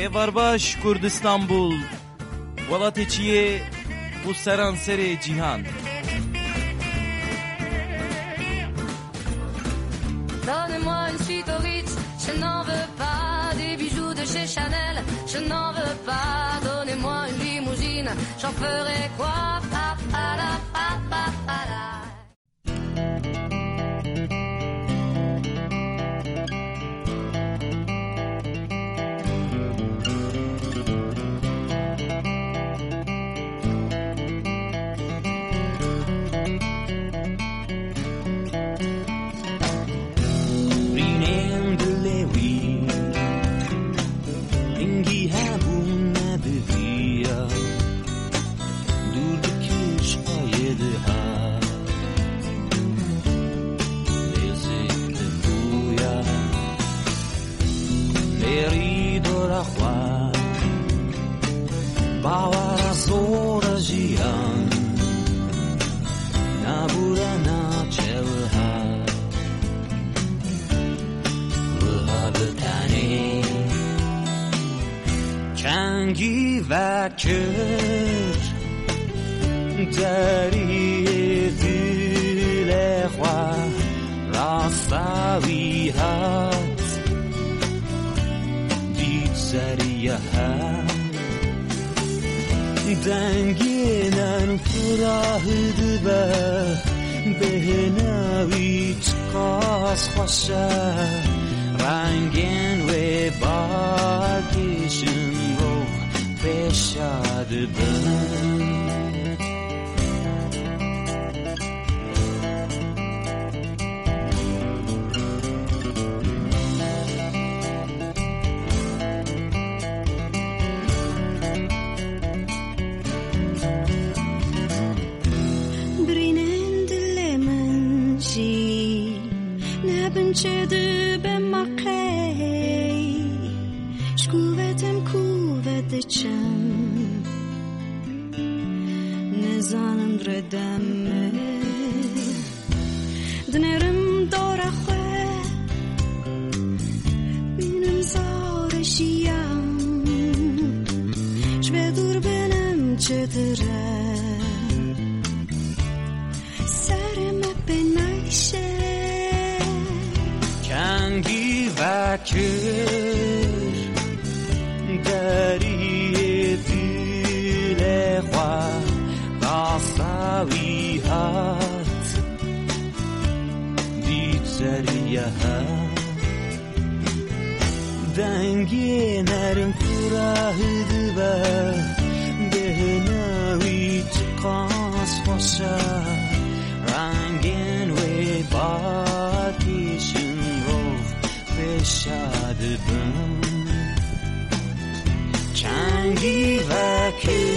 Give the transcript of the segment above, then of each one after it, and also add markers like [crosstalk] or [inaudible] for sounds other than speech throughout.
Evarbaş Kurdistanbul Walateçiye bu seransere cihan Donnez-moi une suite au Ritz, je n'en veux pas des bijoux de chez Chanel, je n'en veux pas. Donnez-moi une limousine, j'en ferai quoi? Çengi ve kür Deri dile khwa Rastavi hat Dit zeriyahat دنگینن فراه دبه بهناوی تقاس خوشه رنگین و باکشن fechadıdır. げなるくらふずばでなりつかすわしゃらんげんればてしんろふべしゃでぶん Changi vakit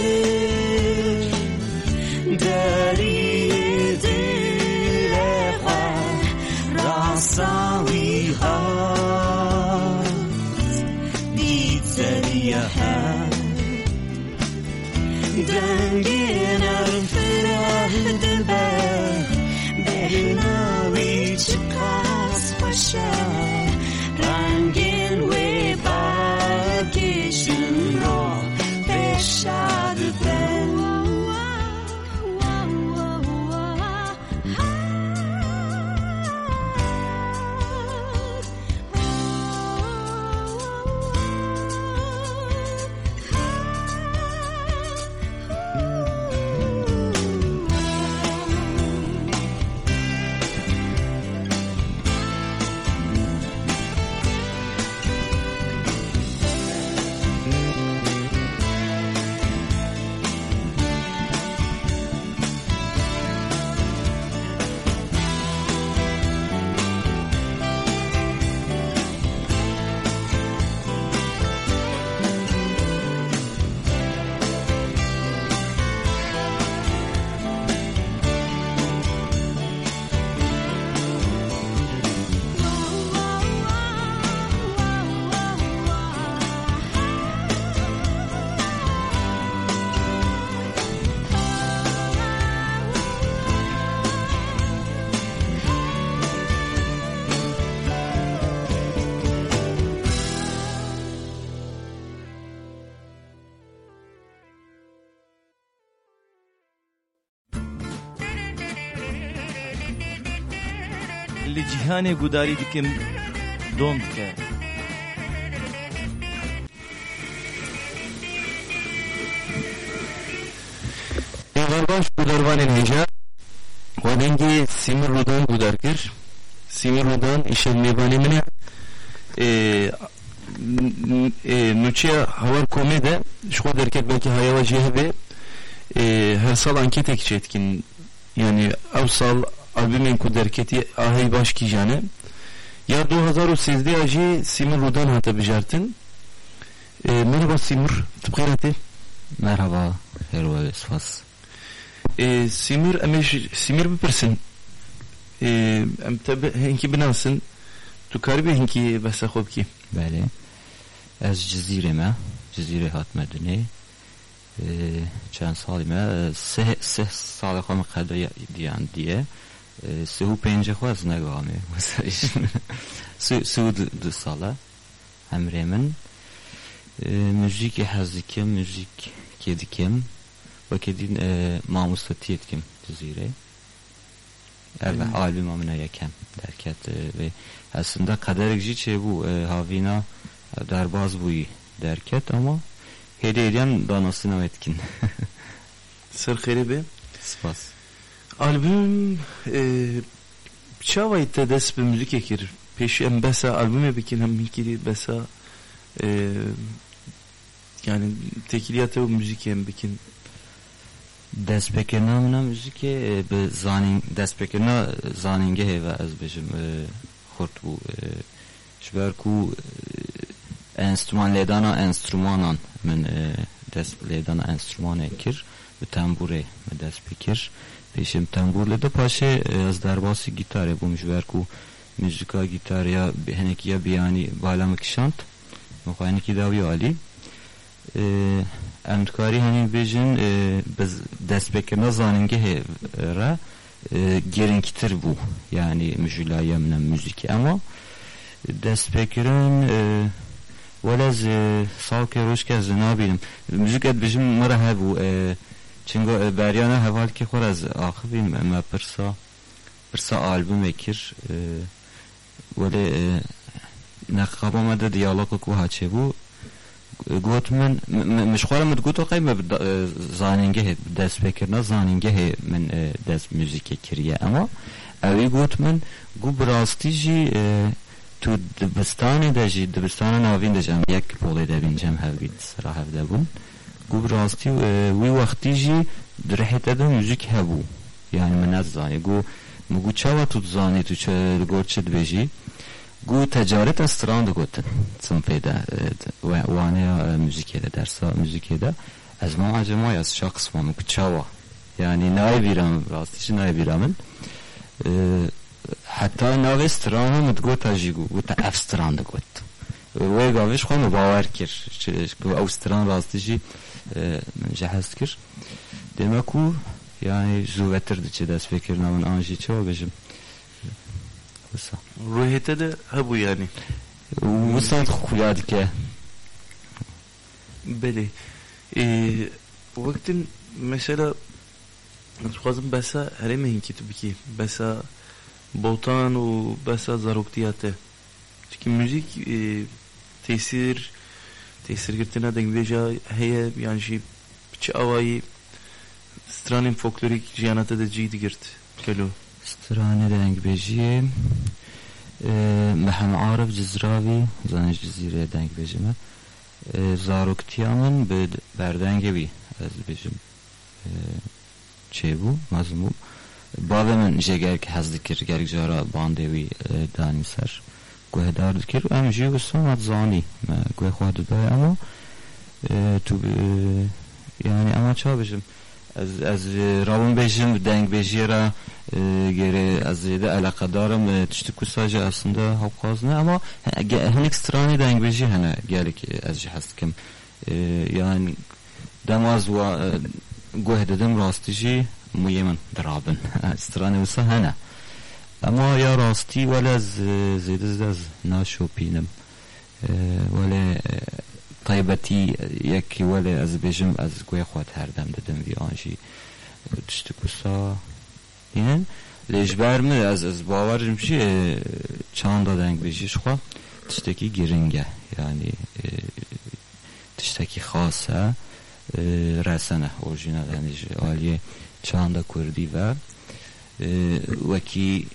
li cihanê gudarî dikim don dike Eğer baş budarvanın heja Wadengi simir rudan budar kir Simir rudan işe mevani mine e, n- e, Nuçya havar komede Şu derket belki hayava cihebe e, Her sal anket albumim kuderketi ahey baş kijane. Ya 2013 aji Simur Rudan hata bijartin. E, merhaba Simur, tıpkirati. Merhaba, herwa esfas. E, Simur, emeş, Simur bir person. E, em tabi henki binansın. Tu karibi henki basa khobki. Bale. Ez cizireme, cizire hatmedini. E, çen salime, seh, seh salakam kadri diyen diye. diye se hu pêncî xwe zine gamê sûd di sala hemrê min mûjîkê hez dikim mûjîkê dikim wekê dîn mamostetiyê dikim di zîrê ev albîma min e yekem derket vê hesinde qederek jî çêbû havîna derbaz bûyî derket ama hêdê hêdiyan danasîna wê dikin Sir xêrê spas. Albüm e, çavayı te des bir müzik ekir. Peşi em besa albüme bikin hem hinkiri besa e, yani tekiliyate o müzik hem bikin. Destpekirna mına müzik e, be zanin destpekirna zaninge heve az bejim e, xort bu e, şber ku e, enstrüman ledana enstrümanan min e, dest ledana enstrüman ekir ve tambure me destpekir peşim tamburle de paşe e, az derbasi gitar bu şber ku müzika gitar ya heneki ya biyani balamak şant muhayniki davi ali. E, emtkari hani bejin e, biz destpekirna zaninge ra e, gerinkitir bu yani müjila yemnen müzik. Ama destpekirin e, velez e, salke roşke zinabilim müzik et bejim mara hebu چنگو بریان هوال که خور از آخوی ما پرسا پرسا آلبوم اکیر ولی نخواب آمده دیالوگ کو هاچه بو؟ گوت من مش خوارم مت گوتو قیم زانینگه دست بکرنا زانینگه من دست موزیک کریه. اما اوی گوت من گو براستی جی تو دبستان دجی دبستان ناوین دجم یک پولی دبین جم هفید سرا هفده بون گو راستی وی وقتی جی در درحت ادم یوزیک هبو. یعنی من از زانی گو مگو چاوا تو زانی تو چه گرد چه بجی گو تجارت از سران دو گوتن چون پیدا وانه موزیکی ده درسا موزیکی ده. از ما عجمای از شخص ما. مگو چاوا یعنی نای بیرام راستیش نای بیرامن. حتی ناوی سران هم دگو تاجیگو گو. تا اف سران دگوت. وی گاوش خواهم باور کرد او راستی جی yani zuvetirdi çe dest fikir namın anji çava bejim Wisa. Ruhiyete de ha bu yani. Wisa خویا که Beli. E, vaktin mesela Xwazim besa herême hinkî tu bikî besa botan û besa zaroktiya te çünkü müzik e, tesir tesirgirtina dengveja heye yani jî piçi awayî stranên folklorîk jiyana te de cî digirt kelo stranê dengbêjiyê e, mehem arif ji ziravî zanê ji zîrê dengbêje me zaroktiya min bi berdengê wî ez dibêjim e, çêbû mezmû bavê min jê gelek hez dikir gelek cara bandê wî که kir em ام جیو hat zanî me guh xwe dibe ama یعنی اما ama çabijim از از رابون بیشم دنگ بیشیرا گره از یه علاقه دارم تشتی کساج اصلا حقاز نه. اما هنک سترانی دنگ بیشی هنه گلی که از جه کم. یعنی دماز و گوه دادم راستیشی مویمن درابن. [laughs] سترانی وسا هنه. اما یا راستی ولی از زیده از ناشو پینم ولی از یەکیوەێ از بێژم خود گوێ دادم وی دەدەم ویانژی تشت کوسا لێژبار من از باورم شی چی چاندا دەنگبێژیش خوا؟ تشتکی گرنگە یعنی تشتکی خاصه؟ ڕسەنە ئۆژینە دەنیژ یعنی عالیە چاندا کردی و وکی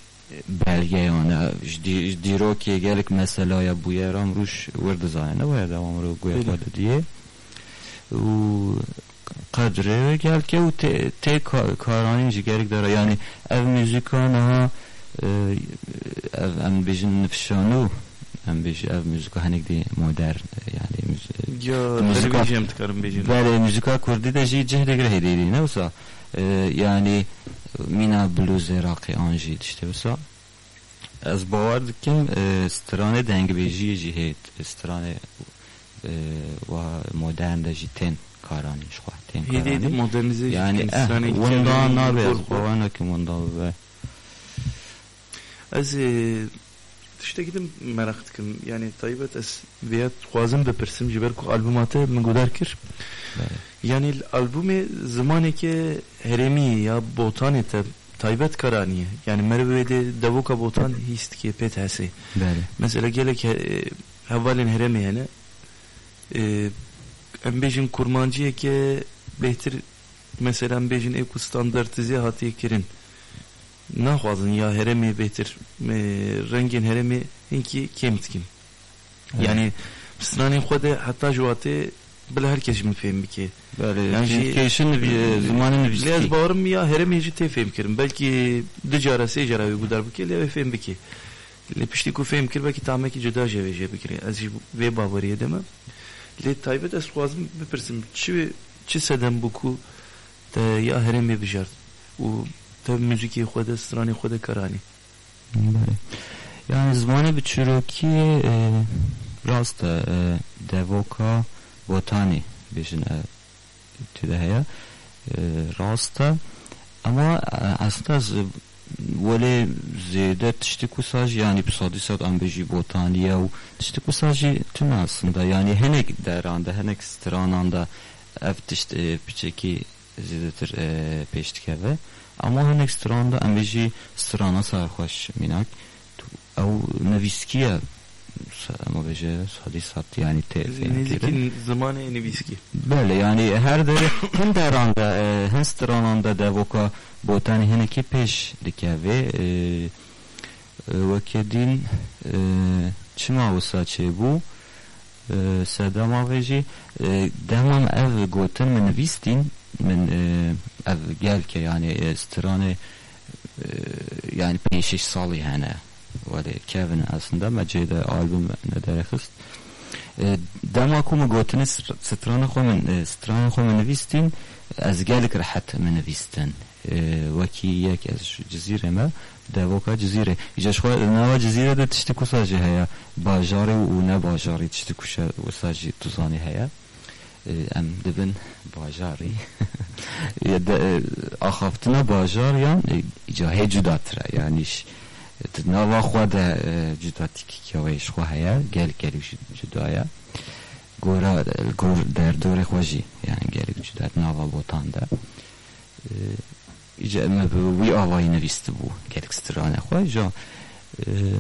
yani ruş vurdu zayne ve devam ru goya diye u kadre gel ki u te, te karani ji gerek dara yani ev müzikan ha ev em bejin nefşanu em bej ev müzika hanek di modern yani müzik Ya Müzik- televizyon tıkarım bejin. Bəli, müzika kurdi de jî cehde gire hediye ne olsa e, yani مینا بلوز راقی آنجی دشته بسا. از باور دکیم استران دنگ بیجی جیهید استران و مدرن ده جیتن کارانی شخواه تین کارانی یعنی اه وندان نابه از باور نکی وندان ببه. از tişte gidim merak dikim. Yani taybet ez veya xwazim bipirsim ji ber ku albumate min gudar kir. Yani albümü zamanı ki heremi ya botanı te taybet karaniye. Yani mervede devuka botan hist ki pet hesi. bəli Mesela gelek e, hevalin heremi yani. E, em bejin kurmancıya ki behtir mesela em bejin eku standartize hatiye kirin. Naxwazin ya heremi behtir e, rengin heremi hinki kemtkin. Yani stranên xwe de heta ji watê bila herkes min fêm bike. bəli Yani education bir zamanın bir bawerim ya heremê jî tê fêm kirin. Belkî di cara sê cara wê gudar ew ê fêm bike. Lê piştî ku fêm kir belkî tamekî cuda ji wê jê bikire. Ez jî vê baweriyê de me. Lê taybet ez xwazim bipirsim çi çi sedem bû ku te ya heremê bijart û موزیکی خود استرانی خود کرانی بله آره. یعنی زمان به چروکی راست دوکا بوتانی بیشن تیده هیا؟ راست. اما اصلا ولی زیده تشتی کساج یعنی بسادی ساد ام بجی بوتانی او تشتی کساجی تو اصلا یعنی هنک درانده هنک سترانانده افتشت پیچه پیچکی زیده تر پیشتکه و peştikeve ama henek stranda an beji strana sarhoş minak او نویسکیه ama beje sadi sat yani te Nêzîkî zamanê nivîskî. Böyle yani her deri hem deranda e, hem strananda devoka botani heneki peş dike ve e, e, vekedin e, çima usa bu e, sedama veji e, demam ev goten min من از گل که یعنی استرانه یعنی پیشش سالی هنه. ولی کیوین اصلا مجید آلبوم ندرخست دما کوم گوتن سترانه خو من سترانه خو من نویستین از گالک راحت من نویستن. وکی یک از جزیره ما دوکا جزیره. ایجاش خو نوا جزیره ده تشتی کوساجی هیا. باجاری و اونه باجاری تشتی کوشا وساجی توزانی هیا. ام دبن باجاری. [laughs] یا آخافتنا باجار یا؟ جاه جدا تره یعنیش تنوا خود جدا تیکی که ویش خواه هیا؟ گل گلی جدا گورا گور در دور خوشی یعنی گلی جدا و بوتان ده ایجا اما بوی آوائی نویست بو. گلکسترانه سترانه خواه جا.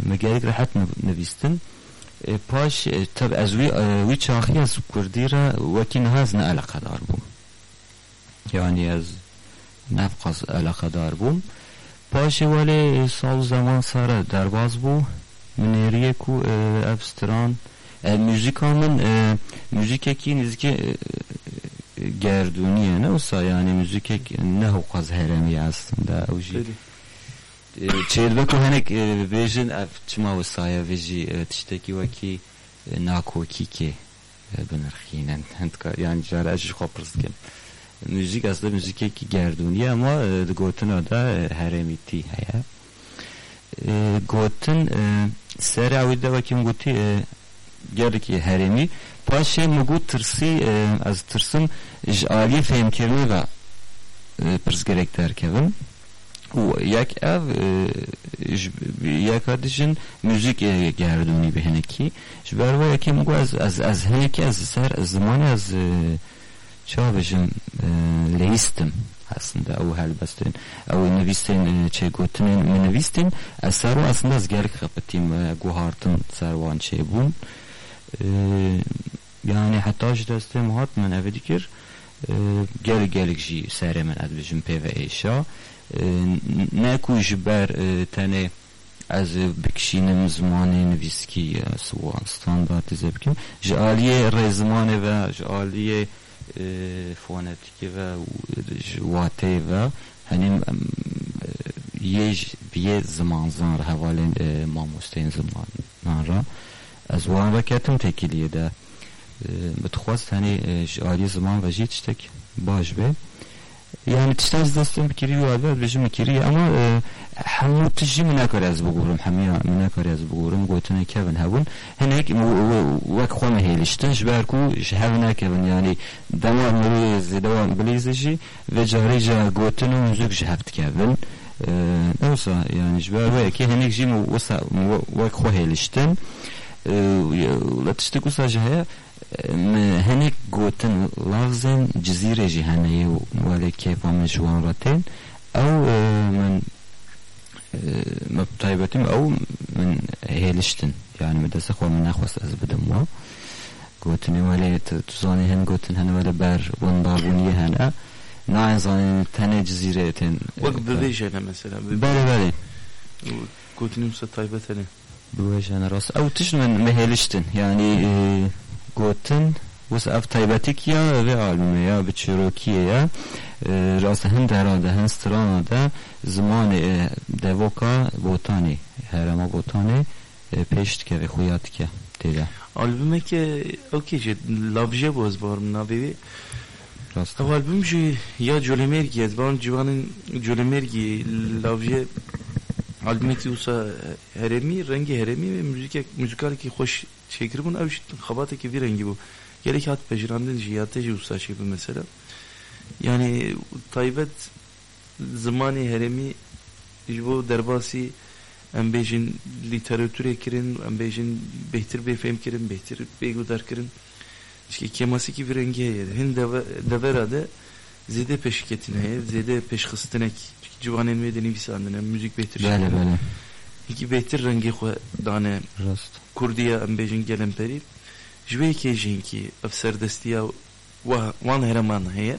مگلی رحت نویستن نویستن. پاش تب از وی وی چاخی از کردی را وکی نهاز نه علاقه دار بوم. یعنی از نفقاز علاقه دار بوم. پاش ولی سال زمان سره درباز بو. منیریه کو افستران e, müzik eki nizki e, gerduniye ne olsa yani müzik ek ne hukaz heremi aslında o ji çelbe ko hanek vejin ev çima wasaya veji tişteki vaki nakoki ki benirkhinen hentka yani jara ji khoprsken müzik aslında müzik eki gerduniye ama gotin da heremiti haya. Gotin sera wida vakim goti gelki heremi paşe mugu tırsi az و یک اف یک ادشن موزیک گردونی به هنکی. ش برو یکی مگو از از از هنکی از سر زمان از چه بشم لیستم هستند. او هل بستن او نویستن چه گوتنین می نویستن. از سر و اصلا از گرگ خبتیم گوهارتن سروان چه بون. یعنی حتی اش دستم هات من او دیکر گلگ گلگ جی سر نکوش بر تنه از بکشین زمان نویسکی سوا استاندارتی زبکیم جعالی رزمانی و جعالی فونتیکی و جواتی و هنیم یه بیه زمان زن را حوالی ماموستین زمان را. از وان را کتم تکیلیه ده بتخواست هنی جعالی زمان و جیتشتک باش به. يعني تشتاز دستم بکری و عادت بجم بکری اما آه، همو تجی مناکاری از بگورم. همیا مناکاری از بگورم. گوتنه کبن هبون. هنک وک خوام هیلشتنش برکو شهو نکبن. یعنی دمار مریز دوام بلیزشی و جاری جا گوتنه اونزوک جهبت کبن. آه، اوسا یعنی جبر وکی هنک جیم وک خو هیلشتن آه، لتشتکو ساجه هیا؟ هنك جوتن لفظن جزيرة جهنية ولا كيف هم جوان رتين أو آه، من آه، مبتايبتم أو من هيلشتن. يعني مدرسة خو من أخوس أزبدم و جوتن ولا تزاني هن جوتن هن ولا بار ون بابوني هن آه. نا زاني تنه جزيرة تن وقت بديش هنا مثلا بله بله. جوتن مستايبتنه بويش أنا راس أو تشن من مهلشتن يعني گوتن وس اف تایبتیک یا و عالمه یا به چروکیه یا راست هن درانده هم سترانه ده زمان دوکا بوتانی هرما بوتانی پشت که و خویات که دیده. آلبومه که اوکی جه لابجه باز بارم نبیوی راست. او آلبوم جی یا جولمرگی از بارم جوان جولمرگی لابجه آلبومه که اوسا هرمی رنگ هرمی و موزیکال که خوش şekerim abi işte kabataki bir rengi bu. Gerek hat peşiramden işi ya teşi usta şey mesela. Yani Taybet zamanı heremi bu derbasi em bejin literatüre kirin em bejin behtir befem kirin behtir beygudar kirin. İşte kemasi ki bir rengi hin deverade zede peşiketin heye zede peşkıstinek civanen ve denivisanın müzik behtir böyle böyle. hikî bêhtir rengê xwe dane راست Kurdiya em bêjin gelemperî ji wê kê jî hinkî ev serdestiya wa- wan hereman heye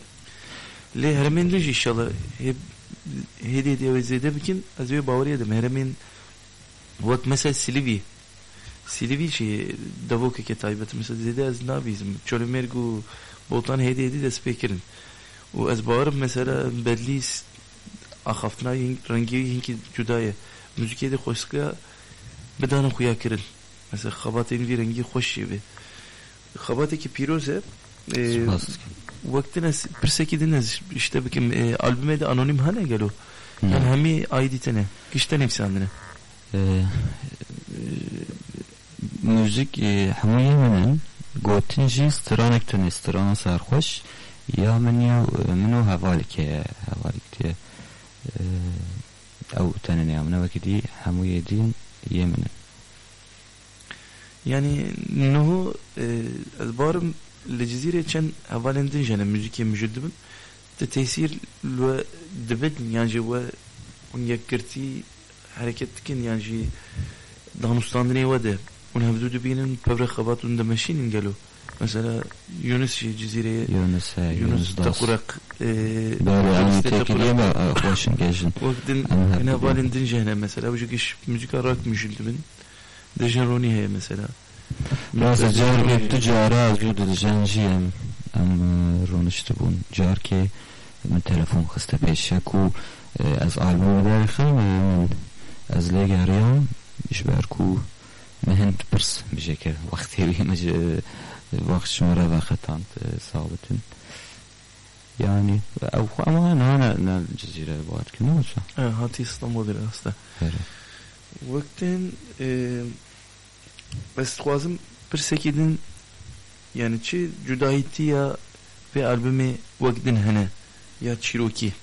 lê heremên din jî inşallah hê hêdê diye ew zêde bikin ez wê bawerî edim heremên wek mesela Silivî Silivî jî devokeke taybet mesela zêde ez nabîzim Çolêmerg û Botan hêdê hêdî dest pê kirin û ez bawerim mesela bedlîs axaftinayê rengî hinkî cuda ye müzikê de xweşkiya bidanin xuya kirin mesela xebatên vî rengî xweş jê bê xebatekî pîroz e سپاس وقتی از پرسکی دین از işte بکم albüme de anonim hale gelo. Yani نه hemi aiditene. Kişte nefsandine. موزیک همه منن گوتن جی سترانک تن ستران سرخوش یا منیو منو حوالی که حوالی که أو تنن يامنا وكدي همو يدين يمن. يعني نهو آه، البارم الجزيرة كان أولا دنجانا مجيكي مجدبن تتيسير لو دبدن يعني جوا ونيكرتي حركتكن يعني دانستانري وده ون هفدو دبينن ببرخبات وندمشين انجلو Mesela Yunus Cizire'ye Yunus, he, Yunus Takurak e, Böyle yani tekiliye mi hoşun geçin. Vaktin Hene Valindin Cehne mesela Bu çünkü iş müzik arak müşüldümün Dejeroniye mesela. Bazı car gepti cara az yudu Zenciyem Ama ronuştu bun Car ki Telefon kısta peşe ku e, Az albüm derken Az legariyam İşber ku. Mehent pırs Bir şeker Vakti bir که وقتی بیمج وقت شماره وقتان ثابتن yani او ama ne ne ne cezire var ki ne olsa Ha, Hati İstanbul'dur aslında. evet Vaktin e, ez dixwazim pirsekî yani çi cudayîtiya ve albümê wek din hene ya çîrokî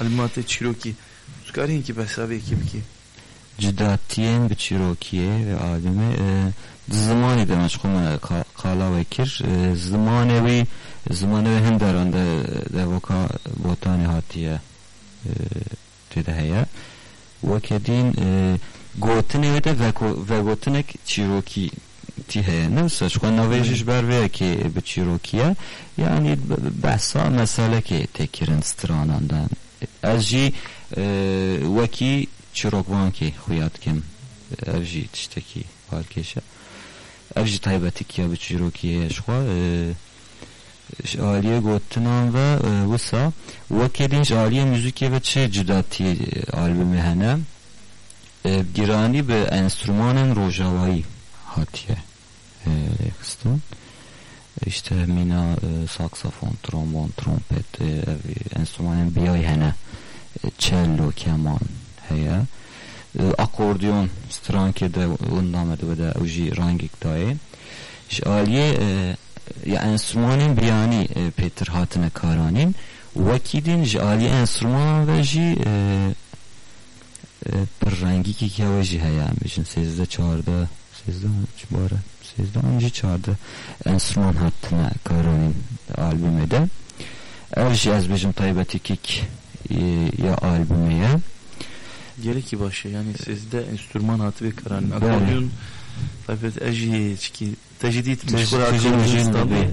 albümatê çîrokî Tukarî hinkî behsavekî bikî جداتیان بچیروکیه و آدمه زمانی دمچ خونه کالا و کر زمانی وی زمانی وی هند درند دوکا بوتانی هاتیه تدهیا و کدین گوتنی ود و و گوتنک چیروکی تیه نه سرچ خونه نویجش بر وی که به چیروکیه. یعنی بسا مساله که تکرنت درانندن از جی وکی چیروکوان که خویاد کم ev jî tiştekî halkêşe ev jî taybetikiya bi çîrokiyê ji xwe ji aliyê gotinan ve wisa wekê din ji aliyê müzikê ve çi cudatî albümê hene giranî bi enstrümanên rojavayî hatiye xistin işte mina saksafon, trombon, trompet ev enstrümanên biyayî hene cello, keman heye akordeon stranke de undamede ve de uji rangik daye ji aliye ya enstrümanın biyani Peter hatine karanin vekidin ji aliye enstrüman ve ji bir rengi ki kya ji heye bijin sezde çağırda sezde çibara sezde anji çağırda enstrüman hatine karanin albümede ev ji ez bijim taybeti kik ya albümeye Gerek ki başı yani sizde enstrüman hatı ve karan akordeon tabii eji tecdit meşgul akordeon tabi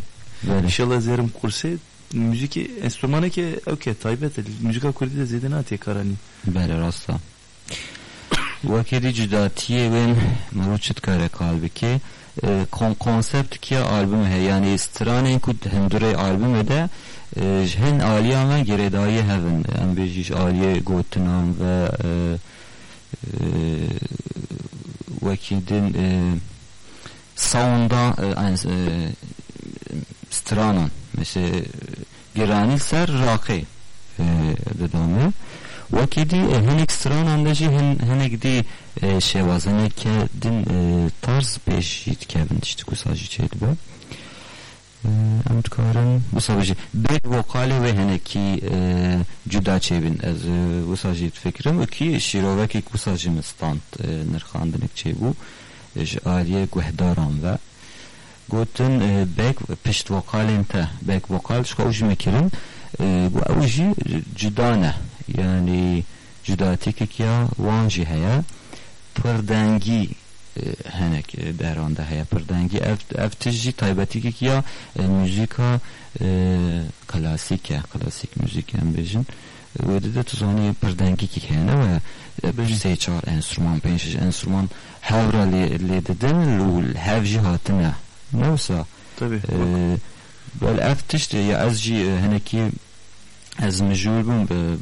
İnşallah zerim kurse müzik enstrümanı ki okey taybet müzik akordeon de zeden atı karani bele rasta. Vakedi cüdatiye ben maruçit kare kalbi ki kon konsept ki albüm he yani stranen kud hendure albüm de hen aliyan ve geredayı hevin em bejiş aliye gotinan ve vekidin sound'a stranan mesela giranil ser raqi dedamı وكدي هنك ستران عندجي هن هنك دي شوازنه که دین طرز پیش یید که بندشت کساجی چید به ام تکارن بساجی بک وکال و هنکی جدا چیبین از وساجی فکرم کی شیروکی کساجی مستاند نرخاندنک چی بو آلیه گهداران و گوتن بک پشت وکال انت بک وکال شکوش میکرن bu اوجی جدانه yani cüdatikik ya wanjî heye pirdengi henek deranda heye pirdengi ev ev tijî taybetikik ya müzika klasik ya klasik müzik em bêjin wede de tu zanî pirdengikî hene ve sê çar enstrüman pênc enstrüman hevra lê didin û hev jî hatine newsa tabii. Bel ev tişt ya ez jî henekî ez mecbur bûm bi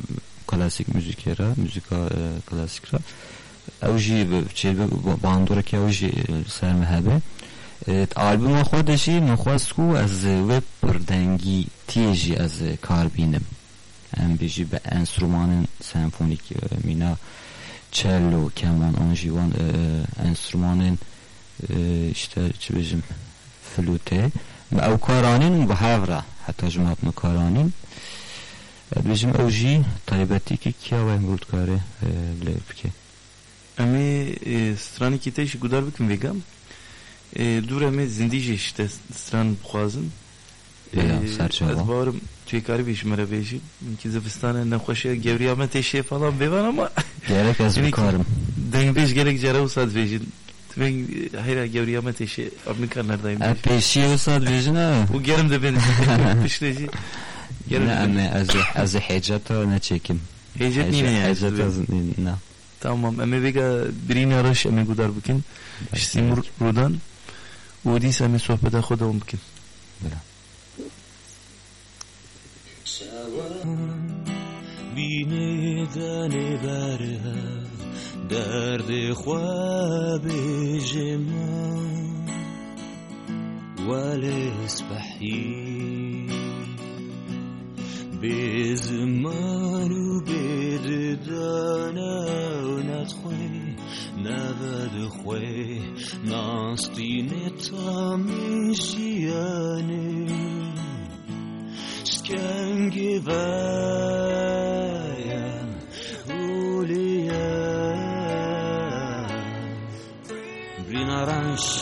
klasik müzikera, müzika e, klasikra. اوجی چیل باندوره که اوجی سر مهبه. آلبوم خودشی نخواست کو از وب پردنگی تیجی از کار بینم ام بیجی به انسرومان سمفونیک مینا چلو کمان آنجیوان انسرومان اشتر چه بجم فلوته. با او کارانین هفرا هفره حتی جمعات مکارانین بجم اوجی طایبتی که کیا و امرود کاره لفکه ئەو ژی تایبەتێکی کیاوای مرودکارێ لێ بکێ ئەمێ سترانێکی تێشی گودار بکەم وێگەم دوور ئەمێ زیندیژی شتە ستران بخوازن باوەرم توێکاری بێژمەرە بێژی کی زستانە نەخۆشیە گەوریامە تێشێ فەڵام بێوان ئەمە گەرەک ئەس بکارم دەنگ بێژ گەرێک جارە و سات بێژین هەیرا گەوریامە تێشێ ئەبنکار نەردایم پێشی و سات بێژنە و گەرم دەبێن پشتێژی نه از از حجت نه چکیم حجت نینه حجت از نه tamam Amebega birine araş Amegudar bikin. Simur Rudan. ودي سامي صحبة خدا ومكن. بلا. بینه دن بر درد خواب جمان والاسبحين Bezmann ubedana unatwe navadhwe nastineta mishiane skangivaya uliya Brinarash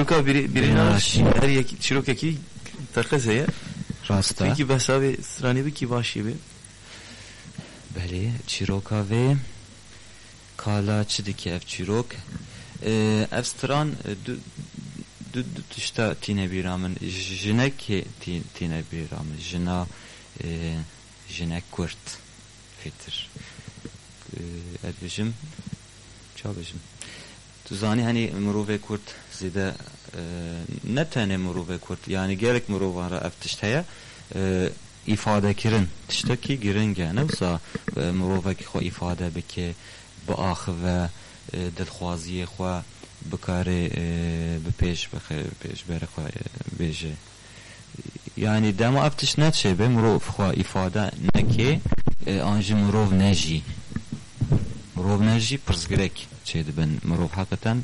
Široká běžná široké, široký, takhle se je. Rasta. Taky besavy strany by kivašivy. Beli, Çiroka ve Kalaçı'daki ev Çirok. Ee, ev stran tuşta tine bir amın jinek tine bir amın jina e, jinek kurt fitir. Ee, Edbişim, çabışım. تو زانی هنی مروه کرد زیده اه، نه تنه مروه کرد یعنی گرک مروه را اف تشتهیه اه، ifade kirin tişteki girin gene wisa mirovekî xwe ifade bike bi axi ve e, dilxwaziyê xwe bikare e, bi pêş bixe pêşberê xwe e, bêje yani dema ev tişt neçêbe mirov xwe ifade neke e, an jî mirov ne jî mirov ne jî چێ مروح حقتن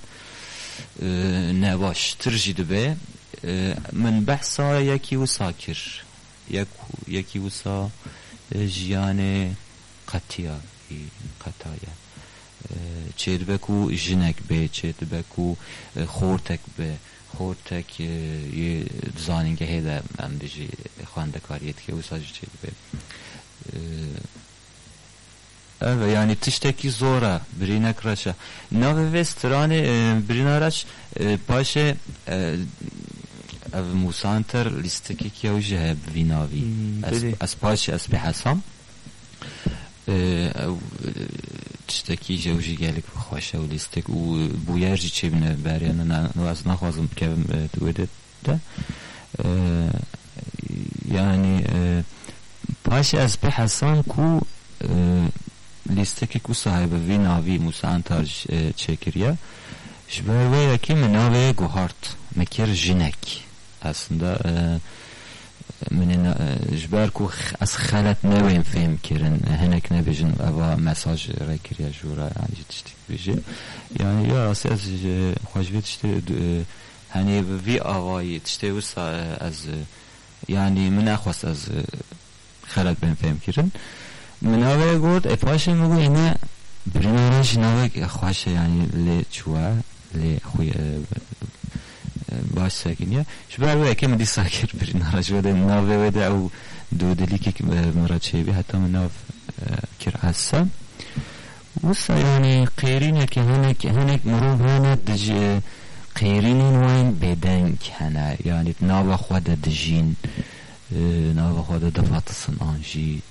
نواش ترجی دبه من بەحسا یەکی وسا کرد یەکی وسا ژیانێ قەتیا قەتایە چێ دەبێک و به بێ چێ خورتک و خورتک یه خۆرتێک هیده من بجی خواندکاریت که و وساژ چه دەبێت اوه یعنی تشتکی زوره برینک رشه نو به ستران برینا رش پاش او موسانتر لیستکی که او جه ویناوی از پاش از به حسام او تشتکی جه او جه گلک بخواشه و لیستک او بویر جی چه بینه بریانه نو از نخوازم که دویده ده یعنی پاش از به حسام کو لیسته که کو صاحب وی ناوی موسا انتارش چه کریه شبه وی اکی مناوی گوهارت مکر جنک اصلا من جبر کو از خلت نویم فهم کردن هنک نبیجن اوا مساج را کریا جورا یعنی تشتیک یعنی یه اصلا از خوش بی تشتی هنی وی آوایی تشتی اوس از یعنی من اخوست از خلت بین فهم کردن منابه گرد افاش مگو اینه برینارش نوه که خواشه یعنی لی چوه لی خوی باش ساکنیه شو برو بای که مدی ساکر برنارش وده مناوه وده او دو دلی که مرا چه بی حتی مناب کر اصا و سا یعنی قیرینه که هنک هنک مروب هنک دجی قیرین وین بدنگ هنه. یعنی نابه خود دجین نابه خود دفتسن آنجی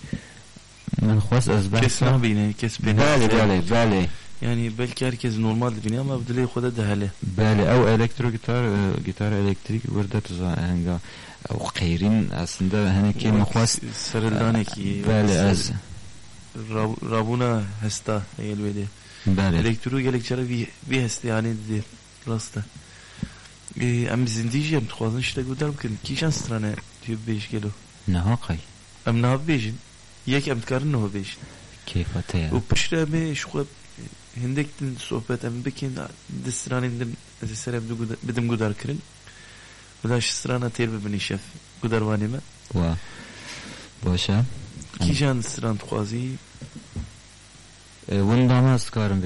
من خواست از بحث کس نبینه کس بینه. بله بله بله. بله. یعنی بلکه هر کس نورمال بینه اما بدلی خود دهله. بله. او الکترو گیتار گیتار الکتریک ورده تزا هنگا. او قیرین اصلا هنكي مخواس سرلانه که بله از رابونا هستا ایل الويدي بله. الکترو گلک چرا بی بي هست دیده. راسته ام زنديجي ام تخوازن شتا قدر ممكن كيشان سترانه تيب بيش كيلو نهاقي ام نه بیشن Yek em dikarin nav bêjin. كيف û piştre me şixwe hindek din sohbet em bikin di stranên din ez ê serem bidim gudar kirin. Bila ji strana têr bibinî şef. Gudervanê me. و باشه Kîjan stran dixwazî وندام از کارم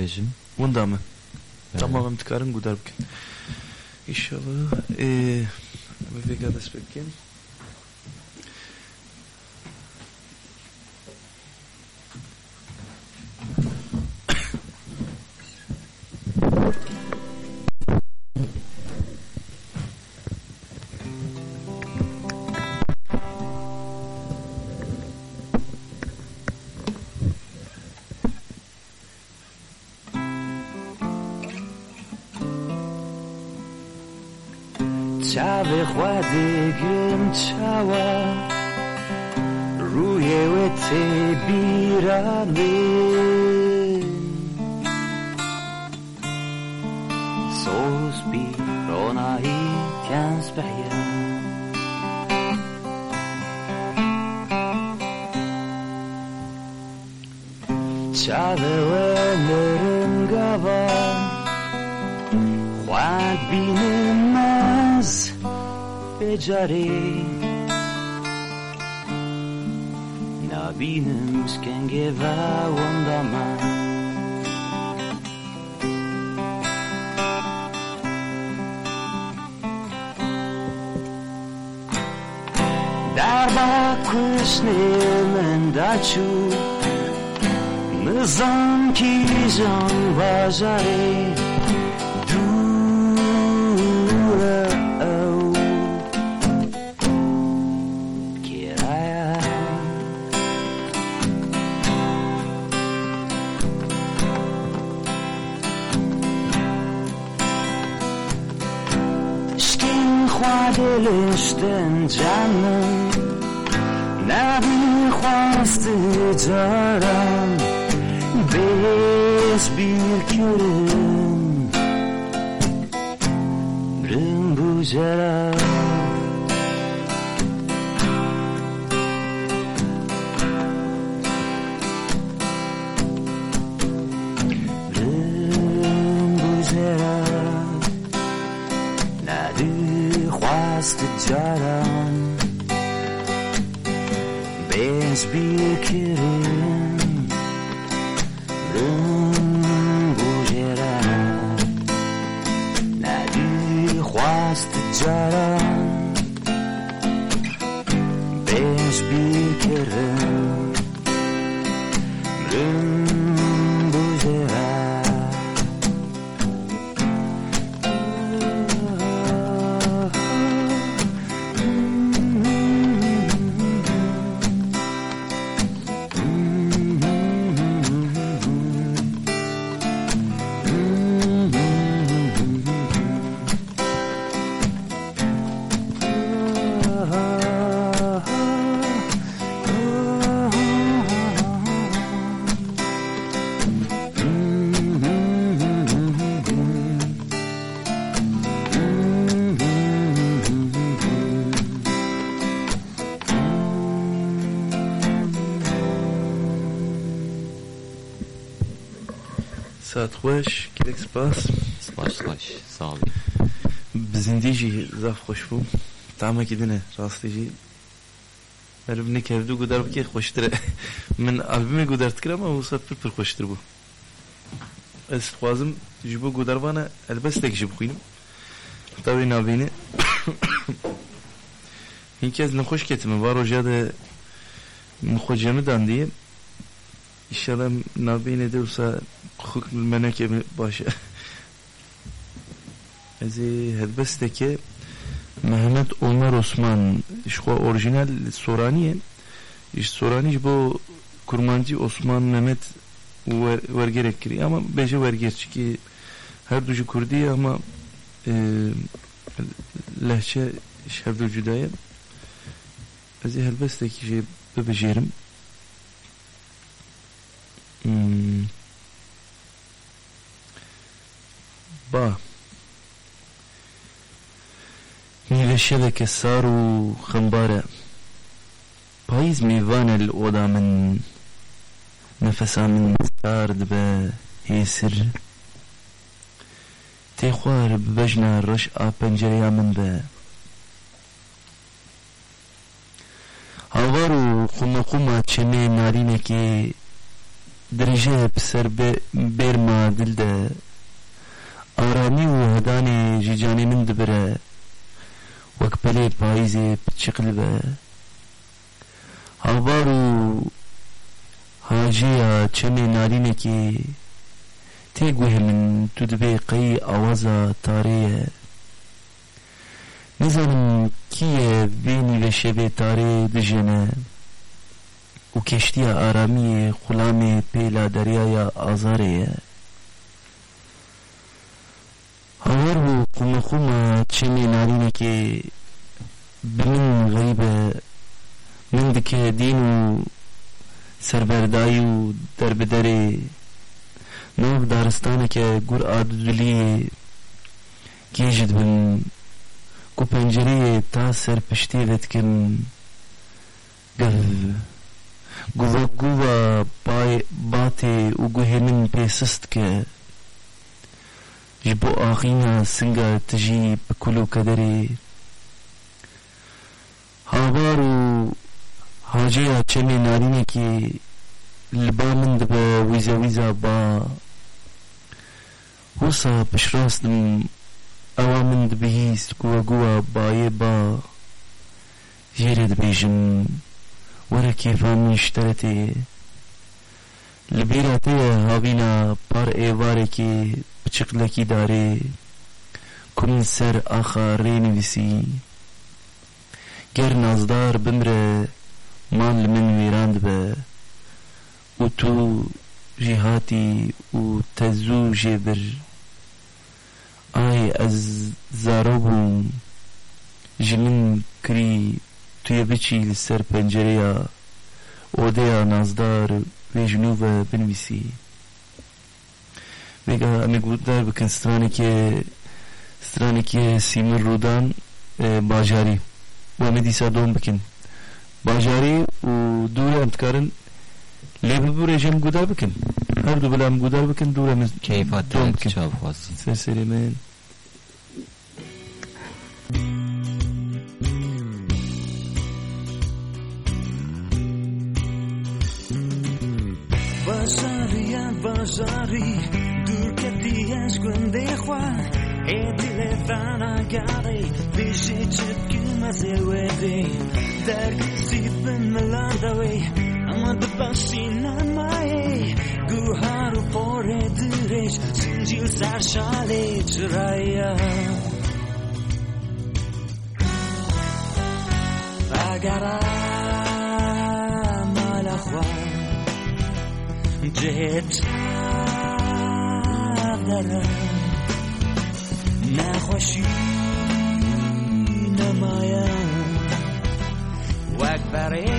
خواده گرم چاوا روی و تی بیرانه سوز بی رونایی تنس بحیا چاوی و نرم گوا خواد بینم از با کشنه من دچو نظام کی جان بجاری becaran Bez bir kürüm Rın bu سپاس. سپاس سپاس. سالی بزندی بزندیجی زاف خوش بو. تاما که دینه راستی جی. بنی که گودر بکی خوشتره. من آلبوم گودر کرم او سب پر پر خوشتر بو. از خوازم جبو گودر بانه البس تک جب خوینم تاوی نابینه. این که از نخوش کتمه. وارو جاده نخوش دان داندیه ایشالا نابینه دوسا hukm meneke başı. Ezi helbesteki Mehmet Onlar Osman şu orijinal Soraniye iş Sorani bu kurmancı Osman Mehmet ver, vergerek kiri. Ama beje vergeç ki her ducu kurdi ama e, lehçe her ducu daye Ezi helbesteki şey bebecerim hmm. أحباه Njëve shëdhe saru khëmbare Pajz me vane lë oda men Nëfësa men sard be hesir Te khuar bëbëjna rësh a pëngjereja men be Avaru kuma kuma çeme narine ki Dirje pësër berma dilde آرامی و هدان جیجانی من دبره. وەک پەلێ پاییزێ پچقل بە هاوبار و هاژەیە چەمێ نالینێکی تێگوێ من تو دەبێ قەی ئاوازە تارەیە نزانم کیە بێنی بە شەبێ تارێ دژێنە و کەشتیە ئارامیە خوڵامێ پێلا دەریایە ئازارەیە هاور بو قوم چمی نارینه که بمن غیبه من دکه دین و سربردایی و در بدری نوف دارستانه که گر آدودلی گیجد بن. کو پنجره تا سر پشتی وتکم گف گوه گوه بای باته و گوه من پیسست که جبو آخینا سنگا تجیب کلو کدری هاوارو حاجه ها چمی نارینی که لبا مند با ویزا ویزا با حسا پشراستم اوا مند بهیست گوا گوا بایه با یرد بیجم ورا کیفا میشترتی لبیراتی هاوینا پار ایواره که داره کمین سر آخا رینویسی. گر نازدار بمره مال من ویراند به. و تو جهاتی و تزو جبر. آی از زارو بوم جمن کری توی بچی لسر پنجره اودیا نازدار و جنوب بنویسی. mi guter bi straneke که Simir Rudan Bajari و می دیسا دوم بکن. باجاری و دور هم تکارن لیب ببره جم گودر بکن. هر دو بلا هم گودر بکن دور هم کیفات دوم بکن. چاب خواستی سرسری من. بازاری بازاری. Türkiye'deyiz gündeyxva Edilevan agari Beşi çirkinme sevedi Dergi sipin milardavi Ama da başinamay Guhar upor edireş Sincil sarşale çıraya Agara malahva Jet Jet. ندارم نخوشی نمایم. وقت برای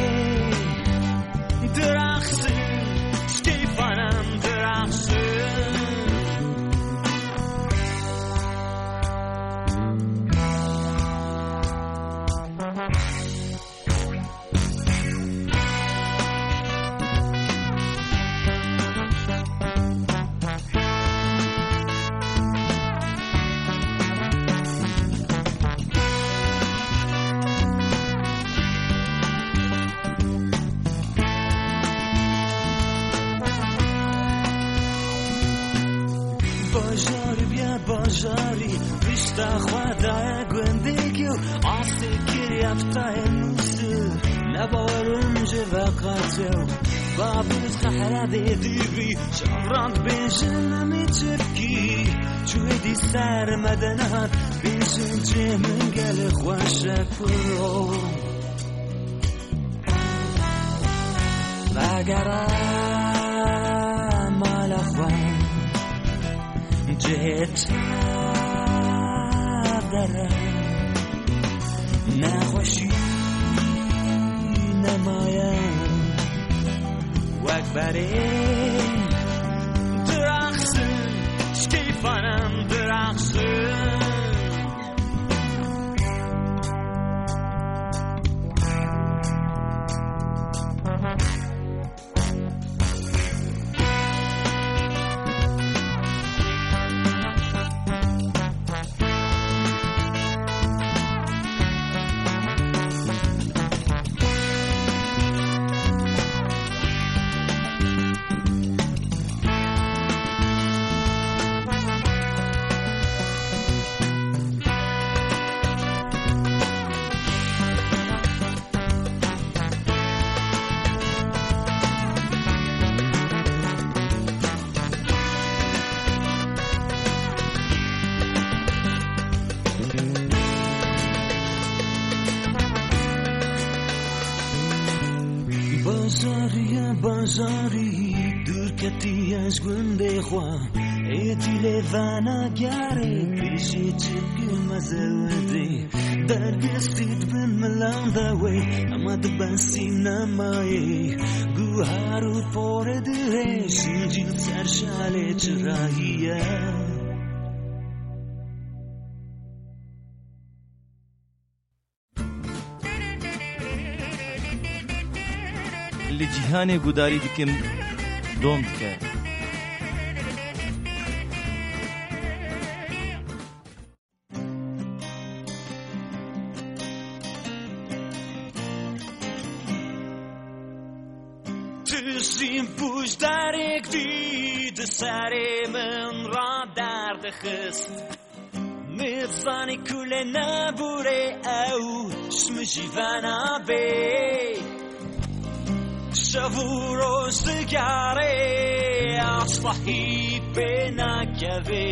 دقیقی شهران بینجنمی چپکی. چویدی سر مدنات بینجن چه منگل خوش کرو وگرا مال خوان جهت دارم. somebody canê gudarî dikim dom dike دشتیم پوش در یک دید سر من را درد خست. میزانی کل نبوره او شم جیوانا بی. ξαβούρος δικιάρε ασφαχή πένα κι αδε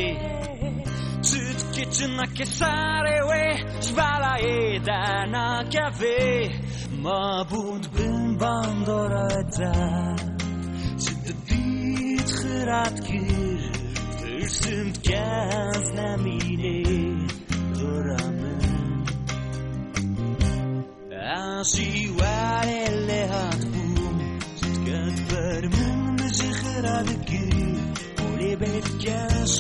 τσιτ και τσινα και σάρε ουε σβάλα έδανα κι αδε μα βούντ πριν παντορα έτσα τσιτ δίτ χρατ κυρ Ήρσυντ κι ας να μείνε. Τώρα με Ας η Cara de qui, Olivet Jazz,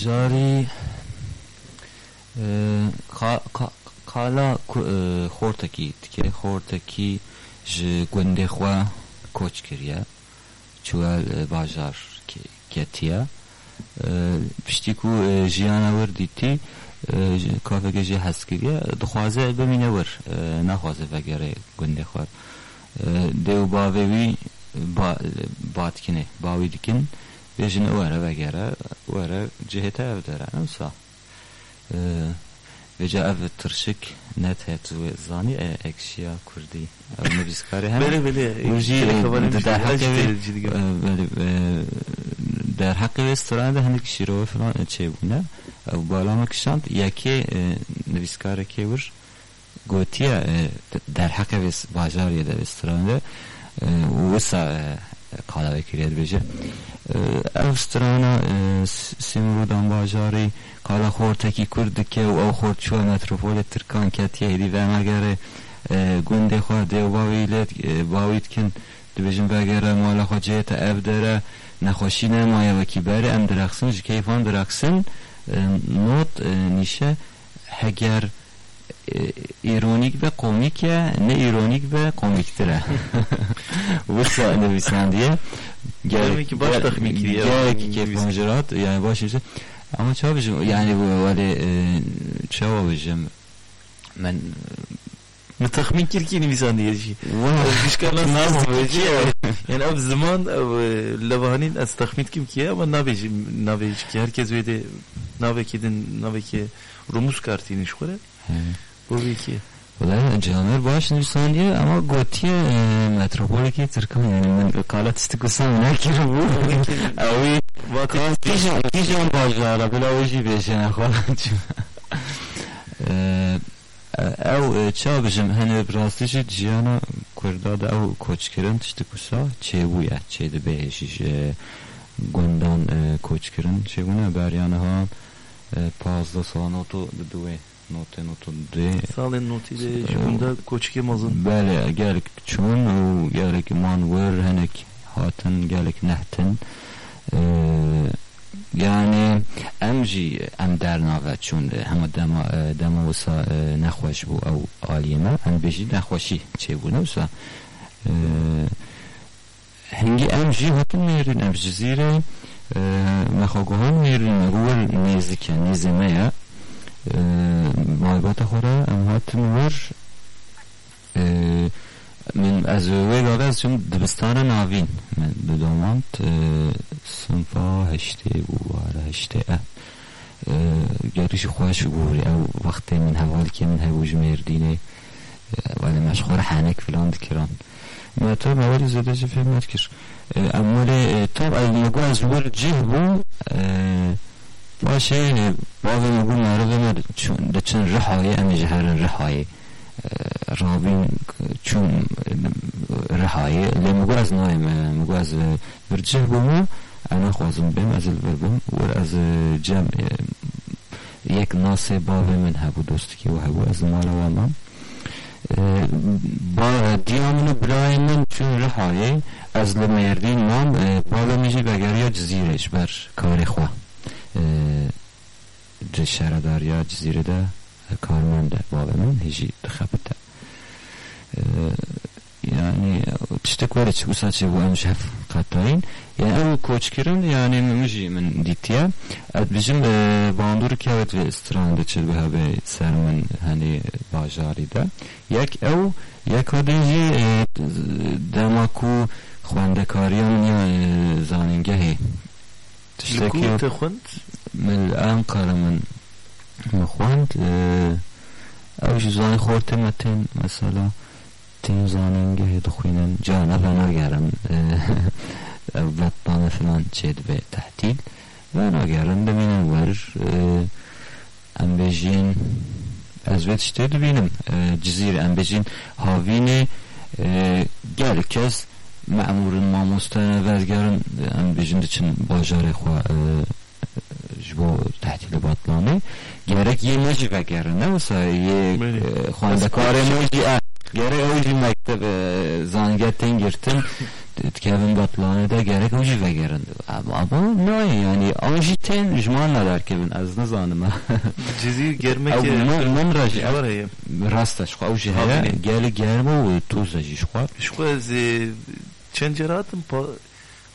گذاری کالا خورتکی که خورتکی گنده خوا کوچ کریه چوال بازار کتیا پشتی کو جیانا ور دیتی کافه که جی هست کریه دخوازه بمینه ور نخوازه وگره گنده خوا. دیو باوی بات کنه باوی دکن. Dikin bêjin were vegere were cihête ev dere emsa Veja ev tırşık net het zani e ekşiya kurdi. Ev nivîskarê hem Bele bele. Wî jî der heqê der heqê wê strana de hinek şîrove filan çêbûne. Ev balama kişand yekê nivîskarekê wir gotiye der heqê wê bajariyê de wê strana de wisa qala vekiriye ئەوسترانە سمرودان کالا کاڵە کی کرد که او خۆرد چوە مەترۆپۆلە ترکان کەتی هەریدامەگەرێ گوندێ خوا دێوباوی لێت باویتکن مال باگەرە اف خۆجێتە نخوشی نمایه و نەمایەوەکی ام درخسن درەخسن کیفان درخسن. نوت نیشه. هگر ایرونیک به قومیکه نه ایرونیک به قومیکتره [laughs] وسا نویسندیه. Demek ki baş takmiki diye. Gerek keyfan jırat yani baş işte ama çabacım yani bu öyle çabacım ben متخمين كيركي نيسان ديجي مش كان ناس [laughs] بيجي يعني اب زمان لبهانين استخميت كيم كيا ama نابيج نابيج ki herkes böyle nave kedin nave ki rumus kartini şkore bu bir ki Ulan canlar baş Nisan diye ama Gotiye metropol ki Türkmen yani ben kalat istikusan ne ki bu? [laughs] Avi vakit kijan kijan bajara bila oji beşene falan ew çabijim hene rastişi ciyana kurda da ew koçkirin tiştikusa çebuya çedi beşiş gundan koçkirin çebune beryana ha pazda salanotu duve note notu de salen noti de şunda koçke mazın bele gerek çun u gerek man ver henek hatın gerek nehtin yani em jî em dernave çûn hema dema dema wisa nexweş bû ew aliyeme em bêjî nexweşî çêbûne wisa hingî em jî hatin mêrin em ji zîrê mexweguhan mêrin wel nêzike nêzê me ye re em hatin wir من از وی گاوه از چون دبستان ناوین. من بدومانت سنفا هشته و واره هشته گریش خوش بوری او وقتی من حوال که من هوج مردینه. ولی مشخور حنک فلان دکران ما تو مولی زده فهم نکر امولی طب از نگو از ور جه بو. باشه باقی نگو مرده ما دچن رحایه امی جهرن رحایه رابین چون رهایی لمگو از نایم مگو از برجه بومو انا خوازم بیم از البربم و از جمع یک ناس باوی من هبو که و هبو از مال و با دیامونو برای من چون رهایی از لمردین من باوی میجی بگریا جزیرش بر کار خواه جشرا داریا جزیره ده کارمند با من هیچی دخابت ده یعنی چیته کاری چه اوضاعی رو انجام کاتاین یعنی او کوچ کردند یعنی میمیشی من دیتیا. از بیشیم به که وقت به استراند چیل به هم سرمن هنی بازاری ده. یک او یک ودیجی دماکو خوانده کاریم یا زانینگهی. لکوت خوند من الان من مخوند او چیزای خورت متن مثلا تیم زاننگه دخوینن، خوینن جانب ناگرم وطن فلان چید به تحتیل و ناگرم دمینم ور ام بجین از ویت شده ببینم؟ جزیر ام بجین هاوین گل کس معمور ماموستان ورگرم ام بجین چن باجاره خواه جبو تحتیل باطلانه gerek yemeci vegere ne olsa ye xwendekare mecî gere ew jî mekteb zangetên girtin تكابن بطلانه ده gerek o jive gerindi ama ama ne yani anjiten jmanla der kevin az ne zanıma [laughs] Cizir germek او من راج var ya. rasta şko o jive Habine. gel germe o tuzla jişko Şu az çenceratım pa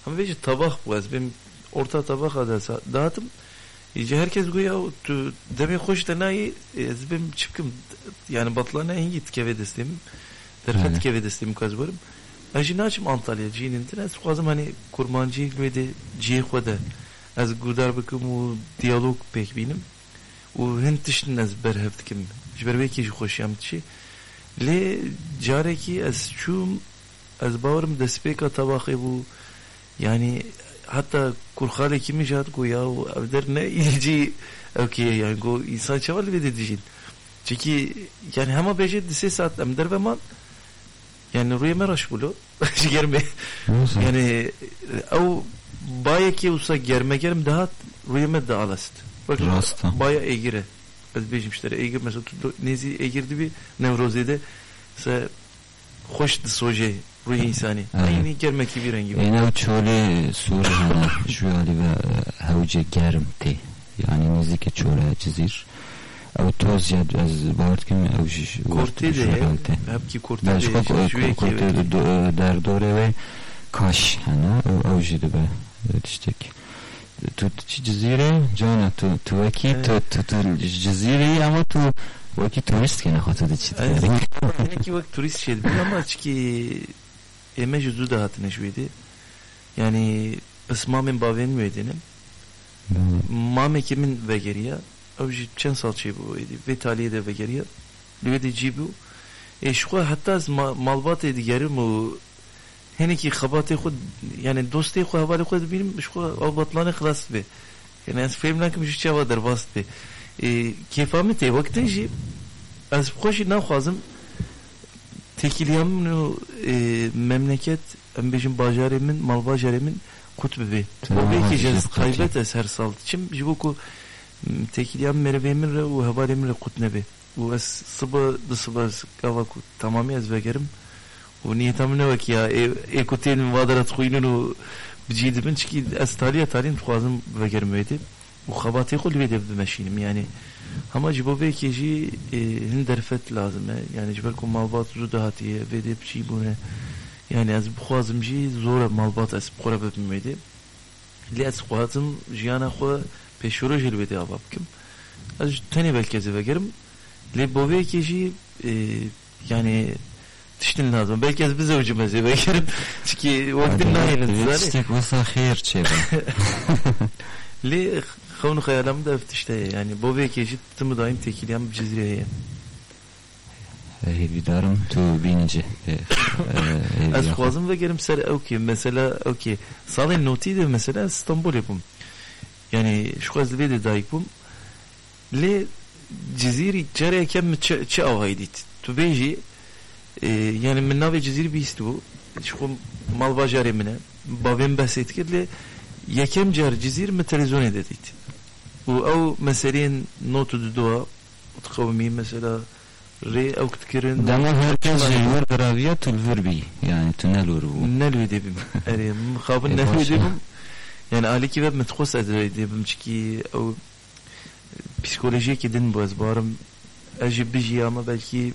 ama veci tabak bu az benim orta tabak adasa dağıtım İyice herkes güya demek hoş da nayi ez benim çıkım. Yani batlana hangi tkeve destemim derfet Evet. tkeve destemim kaz varım Ajin açım Antalya cinin tin ez fazım hani kurmancı de ciye khoda az gudar bakım o diyalog pek benim o hint dışın az berhevtkim jber veki hoş yamtçı le careki az şum az bavarım despeka tabakı bu. Yani hatta kurkhale kimi jat ko ya evder ne iyici okey yani go insan çaval ve dedicin çünkü yani hema beje dise saat emder ve man yani ruye meraş bulu. [laughs] Germe yani o baya ki usa germe germ daha ruye med da alast. Bak baya egire az bejimştere egir mesela nezi egirdi bir nevrozede se hoş da soje ruye insani Evet. aynı germe ki bir rengi Yine o çöle sur hana şu hali ve havce germ te yani nizike çöle çizir او توز يد از بارد کم او شش Korte de hep ki korte Ben de şu şu eki korte der dore ve kaş hana o jide be tiştek tu çi cizire cana tu tu vaki tu tu tu cizire ama tu vaki turist kene hatı çit ki vak turist şeydi bu ama ki eme juzu da hatine şuydu yani ısmamen baven müedenim mame kimin vegeriya او جي چند سال چی بو ایدی و تالیه ده وگریه لیو دی جی بو اشخوا حتی از مالبات دیگری مو هنی کی خبات خود یعنی دوستی خود حوالی خود بینیم اشخوا آباطلان خلاص به یعنی از فهم نکم شو چه در باست به کیفامی تی وقتی جی از خوشی نخوازم tekiliyam nu memleket em bejim bajaremin mal bajaremin kutbebi. O belki jez kaybet es her sal. Çim jibu ku tekiliyam merevemin re u havalemin re kutnebe. U es sıba dı sıba kava ku tamamı ez vegerim. U niyetam ne vak ya e kutin vadarat kuyununu bicidimin çünkü ez taliye talin tuazım vegerim veydi. U xabatı kul veydi meşinim yani. Ama jibo belki ji hin derfet lazım. Yani jibel ku malbat zu dahatiye ve de şey bu ne. Yani az buxazım ji zor malbat es bxora bebimedi. Li az xazım jiyana xo peşuro jelvedi ababkim. Az tane belki ez vegerim. Li bo belki ji yani tiştin lazım. Belki ez bize ucumuz vegerim. [laughs] Çünkü vaktin nahilin. Tiştek olsa hayır çebe. Li خون خیالم da işte yani bu ve keşit tımı daim tekiliyem cizreye. Hevidarım tu bininci. Az xwazim vegerim ser okey mesela okey salin noti de mesela İstanbul yapım. Yani şu kaz de daik bum. Le ciziri cere kem çe avaydit. Tu beji yani min nave ciziri bistu. Şu mal bajare mine. Bavem bahsettik le yekem car cizir mi televizyon ededit. أو مسالين نوت دو دوا تقومي مسألة ري أو كتكرن دما هركز جمهور غرابية الفربي يعني تنالو رو نالو ديبم اري مخاب نالو ديبم يعني آلي كيف متخص ادري ديبم شكي أو بسيكولوجيا كي دن بوز بارم أجي بيجي اما بلكي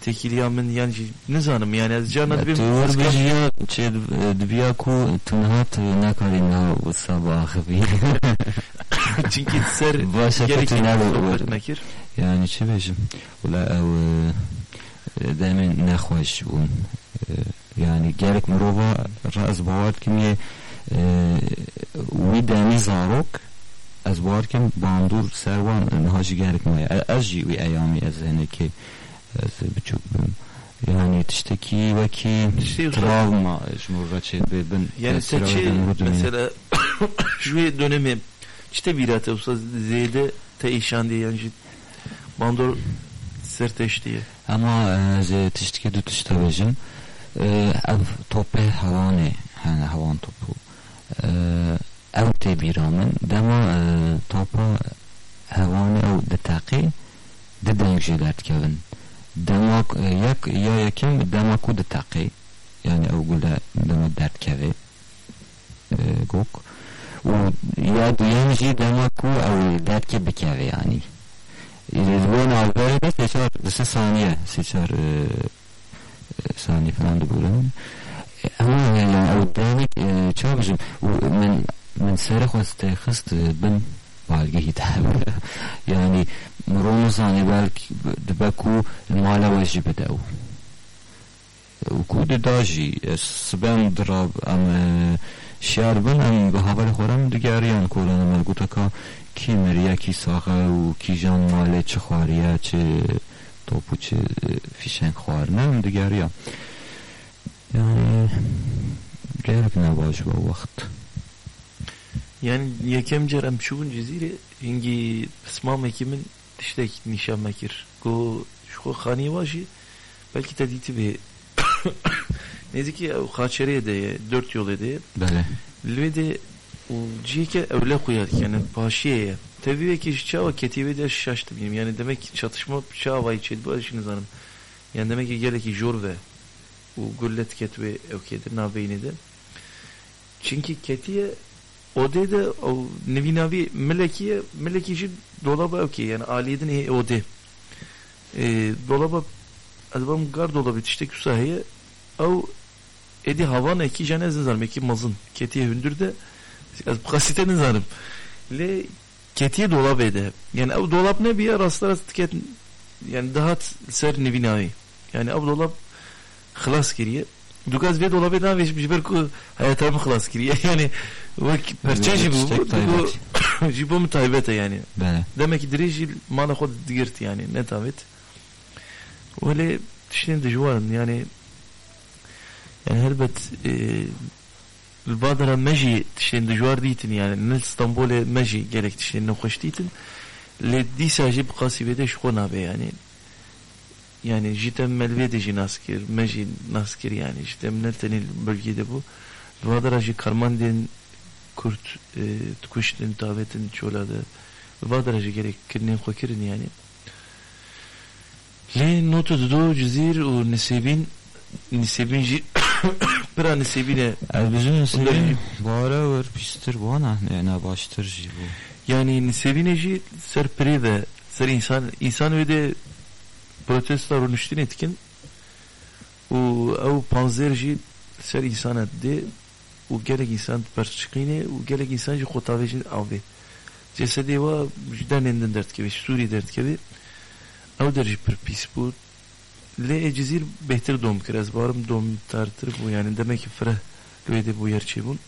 tekiliyanın yani ne zanım yani az can adı bir doğru bir ya çe dbiya ku tunhat nakarin ha bu sabah bi çünkü ser başa tunhat nakir yani çe bejim ولا او دائما نخوش بون يعني جالك مروفا راس بوارد كمية وی دانی زاروک از بار کم باندور سروان نهاجی گرک مایه از جی وی ایامی از زنه که bim yani tiştekî wekî travma ji morra çêdibin yani seçi mesela [coughs] şu dönemi işte virate olsa zeyde te işan diye yani bandor serteş diye. Ama ez tiştekî du tişta bejim ev topê hewanê yani hewan topu. Ew tê bîra min dema topa hewanê ew diteqî di deng jê دما یک یا یکیم دما کود تقی یعنی او گوله دما درد کهوه گوک و یا دویم جی دما او درد که بکهوه یعنی. لون آلبای ده سه چار سه ثانیه سه چار ثانیه فلان دو بولن اما یعنی او دامک چا بجم من من سر خواسته خست بند تحول يعني [laughs] رمضان بالك دبكو المالا واجب داو وكود داجي سبان دراب ام شیار بن ام به حوال خورم دیگریان کولان ملگوتا که کی مریا کی ساقه و کی جان ماله چه خواریه چه توپو چه فیشنگ خوار. نه ام دیگریان yani gerek ne baş yani yekem cerem şuun cizire ingi pısmam ekimin işte nişan mekir. Go şu khani vaji belki tediti bir [coughs] neydi ki xaçere de dört yol ede. Bele. Lüde o cike evle koyar yani paşiye. Tabii ki çava ketibe de şaştım yani demek ki çatışma çava içi bu işiniz hanım yani demek ki gerek ki jor ve o gullet ketve okeydir nabeyni de. Çünkü ketiye Ode de o, Nevi Navi Meleki'ye Melekici dolaba okey yani aliyedin e, Ode. E, ee, dolaba adamım gar dolabı işte küsahiye av edi havan eki janezin zarım eki mazın. Ketiye hündür de az kasitenin zarım le ketiye dolap ede. Yani av dolap ne bir yer rastlara tiket yani daha ser nevi navi. Yani av dolap hılas giriye Dugaz ve dolabı daha bir bir hayatımı hılas giriye [laughs] yani vak parça jibu bu jibu mu taybete yani bele demek ki diriji mana khod digirt yani ne tavet öyle تشتين دجوان يعني يعني هربت إيه البادرة مجي تشتين دجوار ديتن يعني نل اسطنبول مجي جالك تشتين نوخش ديتن اللي دي ساجي بقاسي بيدي شخونا بي يعني yani cidden melvedeci naskir, meji naskir yani işte neltenil bölgede bu. Vadarajı karmandin kurt e, kuştin davetin çoladı. Vadarajı gerek kirnin kokirin yani. Le notu do cizir o nesebin nesebin ji [coughs] pira nesebine az bizim senin bu ara var pistir bu ana ne baştır ji bu yani nesebine ji ser prive ser insan insan öde protestlar oluştun etkin o o panzer ji ser insan eddi o gerek insan perçikine o gerek insan ji kotavejin avve cesedi va jden enden dert gibi Suriye dert gibi او درجه پر پیس بود لی اجزیر بهتر دوم کرد از بارم دوم ترتر بو yani demek ki fre lüyede bu yer çi bun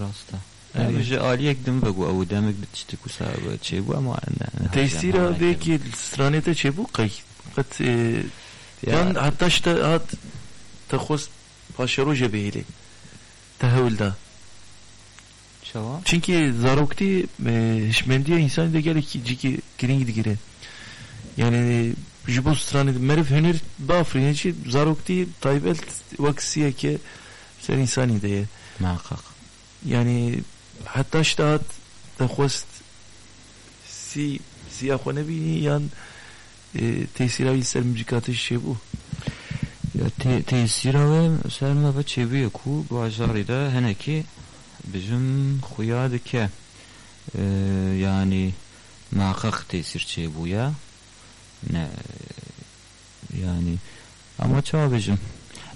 rasta yani je aliyek dim begu او demek bitişti kusa çi bu ama tesira de ki stranete çi bu kay kat yan hatta işte hat تخص paşeroje behili. Tehevülde. Çava. Çünkü zarokti e, hişmendiye insan da gerek ciki girin gidi gire. Yani ji bo stranê merv hinir biafrîne jî zaroktî taybet wek siyeke ser însanî de ye muheqqeq yanî heta ji te hat te xwest sî siya xwe nebînî yan e, tesîra wî ser mijîkatê şêbû şey تیسیرویم سر ما به چی بیه کو؟ بازاری ده هنکی بیم خویاد که یعنی معقق تیسیر چی بیه نه یعنی اما چه بیم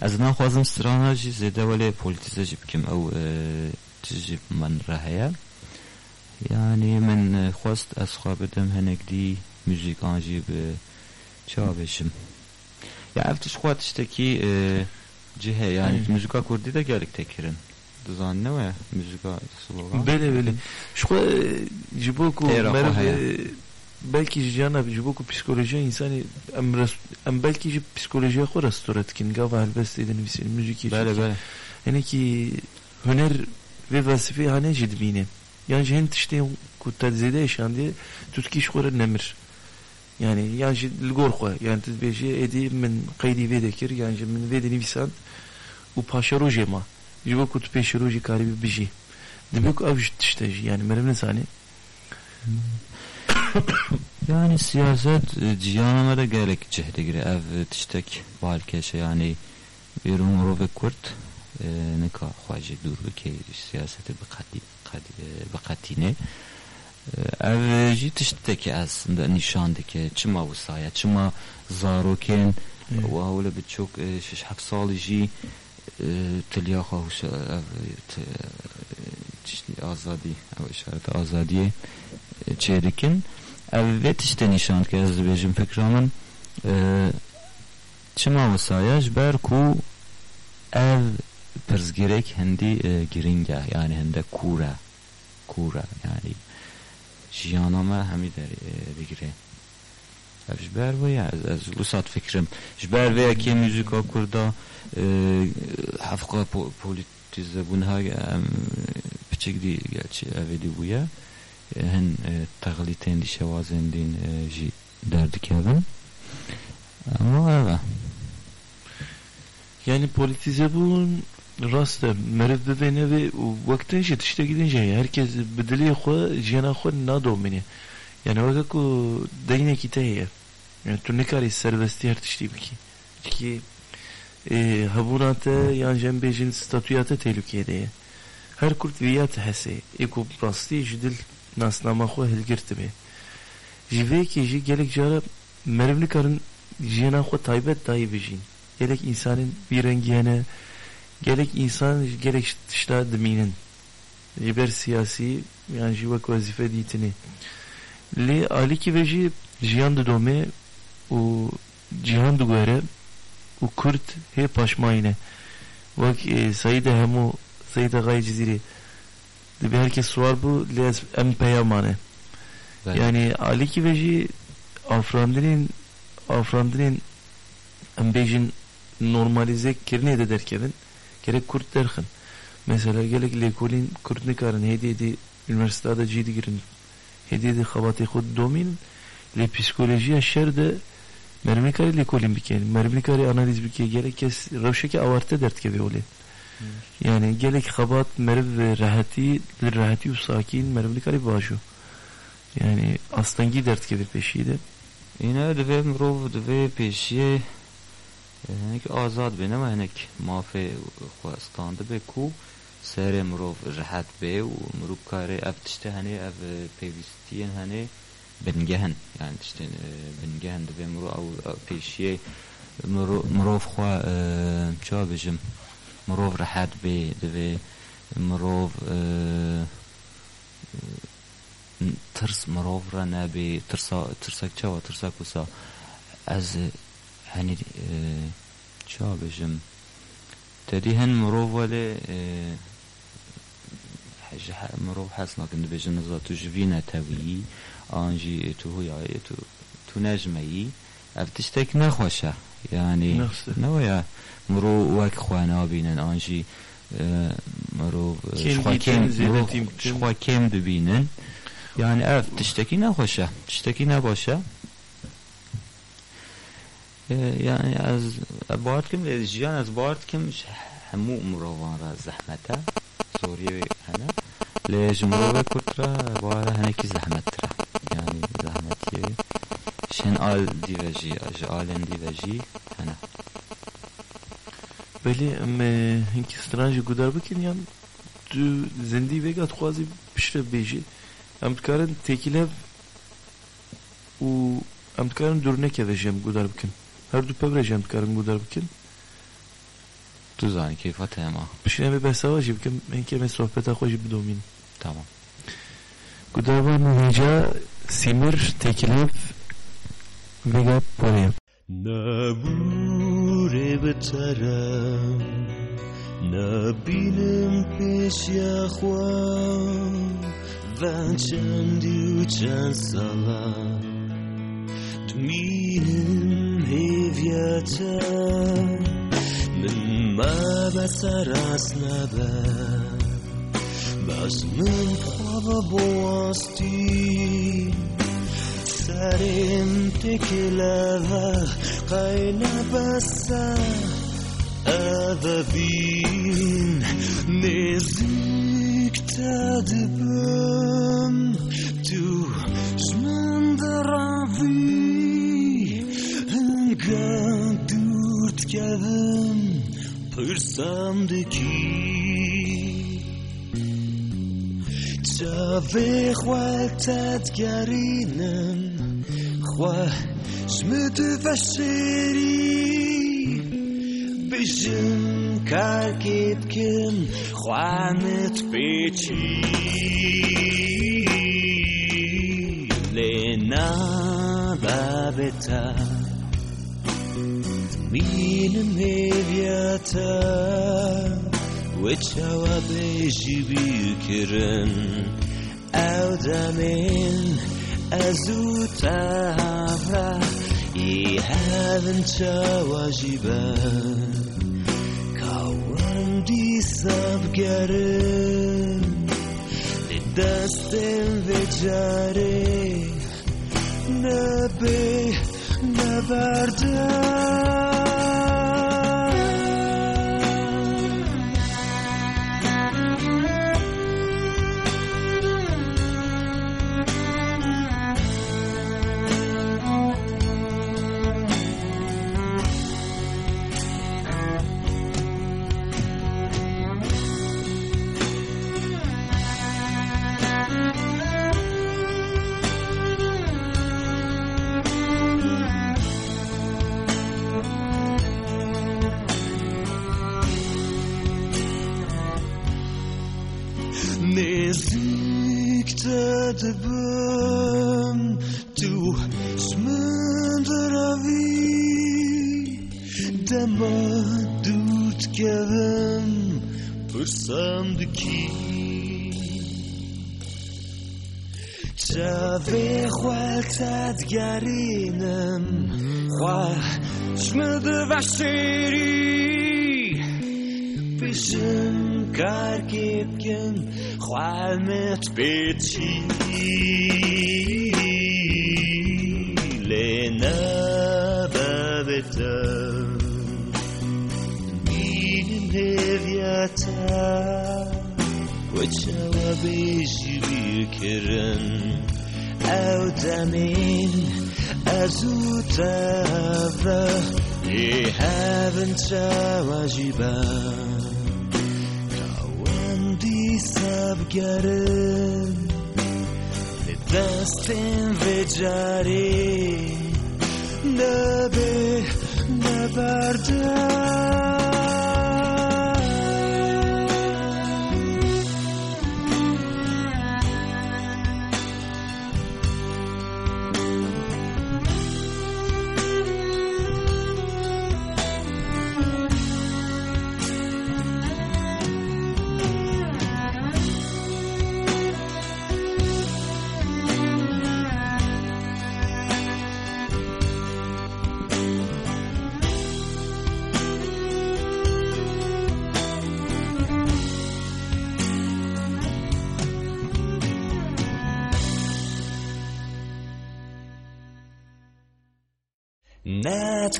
از نه خوازم سرانه چی زده ولی پلیتیزه چی بکیم او چی من رهیا یعنی من خواست از خوابدم هنگدی موزیک آنجی به چه بیم Ya Ertuş-Kuatiş'teki e, cihe yani hmm. müzika kurdi de gerek tekirin. Düzenleme müzika slogan. Böyle böyle. Şu e, jiboku merve belki jana jiboku psikoloji insanı em, em belki psikoloji xo restoratkin gava elbest edin visin müzik. Böyle böyle. Yani ki hüner ve vazife hane cidbine. Yani hen tişte ku tadzede yaşandı tutkiş xo nemir. Yani yani lgor xo yani tedbeji edi min qaydi vedekir yani min vedeni visant u paşarojema. جوا كنت بيش روجي كاري بيجي دبيك أوج تشتاجي يعني مرم نساني yani siyaset cihanına da gerek cehde gire ev tiştek balkeşe yani بیرون مرو کرد نکا خواجه دور که سیاست بقتینه ev jî tiştekî aslında nîşandike çima wisaya çima zarokên wa hewle bi çok şeş hef salî jî tiliya xwe ev tiştî azadî ev işaret azadiyê çê dikin ev vê tiştê nîşandike ez dibêjim fikra min çima wisaya ji ber ku ev pirzgirêk hindî giring e yani hinde kûr e kûr e yani جیانا مرحمی در بگیره. ایش بر بایی از از لسات فکرم. ایش بر بایی اکی موزیکا کرد هفقه پولیتیز بونها پچک دی گل چی اوی دی بویا هن تغلیتین دی شوازن دین جی درد کردن. اما اوه یعنی پولیتیزه بون meriv bibêne ve wektin jî tiştekî din jî herkes bi dilê xwe jiyana xwe nadomîne yani weke ku deynekî te heye yani tu nikarî serbestî her tiştî bikî çünkü hebûna te yan jem bêjin statuya te tehlikeye de ye her kurt viya te hese ê ku rastî ji dil nasnama xwe hilgir dibe ji vê yekê jî gelek cara meriv nikarin jiyana xwe taybet dayî bijîn gelek insanın bir rengi hene gerek insan gerek dışta deminin. Jiber siyasi yani jivek vazife ditini li aliki veji jiyan de dome u cihan de göre u kurt he paşmayne vak e, sayıda hemu sayıda gay ciziri. De bir herkes suar bu lez em peyamane. Yani aliki veji afrandinin afrandinin embejin normalize kirne de derkevin gerek Kurt derken. Mesela gerek lekolin Kurt ne karın hediyedi üniversitede ciddi girin. Hediyedi havati hud domin le psikolojiye şerde mermi kari lekolin biken. Mermi kari analiz bike gerek kes ravşeki avarte dert gibi olay. Yani gerek habat merv ve rahati rahati u sakin mermi kari başu. Yani aslangi dert gibi peşiydi. Yine de ve mrov de ve peşiye هنک آزاد بینه و هنک مافه خواستانده به کو سر مروف رحت به و مروف کاره اف تشته هنه اف پیوستین هنه. بنگهن یعنی تشته بنگهن دبه مرو او پیشیه. مروف خوا چا بجم؟ مروف رحت به دبه مروف ترس مروف را نبی ترسا ترسا چا و ترسا کسا از هنی آه، چا بجم تدی هن مروف ولی آه، حج مروف حس نکند بجم نزد تو جوینه تویی آنجی تو هوی تو تو نجمی افتشتك نخوشه. یعنی نویا. مرو وك خوانا بینن آنجی آه، مرو شخوا كم شخوا كم ببينن يعني اف تشتکی نخوشه. تشتكي نباشه. يعني از بارد كم جيان از بارد كم همو مروان را زحمتا سوريا هنا ليش مروة كترا بارا هناك زحمت ترا يعني زحمتي شن آل ديفاجي آلن ديفاجي هنا بلی ام هنکی سترانج گودار بکن یان تو زندی وگات خوازی پشت بیجی ام تکارن تکیلف و ام تکارن دورنه که وجیم گودار بکن Հերդու փեվրեջ եմ կարմ գուդարբքին։ Düzenli keyif tema. Düşünemi ben savaşı bugün ben ki ben sohbete hoş bir domin. Tamam. Gudava Nuhica Simir Tekilef Vega Porev. Nabure betaram Nabinem peş yahwa Van çan çan salam تمينم هيفيتا من ما بسرس نبا بس من خواب بوستي سرم تكلافا قينا بسا أذبين نزيك تدبم. تو شمن درافين چه دوست که پرسم دکی دیگی چه و خواهد گارینم خواه زمیت و شیری بیم کار کبکم خواه نت بیی لی نبادت Minimeviyata Wechava beji bikirin Audamin Azuta havra Yehavin chawajiban ve disabgarin ne be ne Nabardan xwaltat garinem Xwa shmëdë vasheri Pishim karkipkim Xwalmet peçi Lena babetem Minim hevyata outdoing as utava ye haven't chawajiba when this have gotten the best in vejare never never done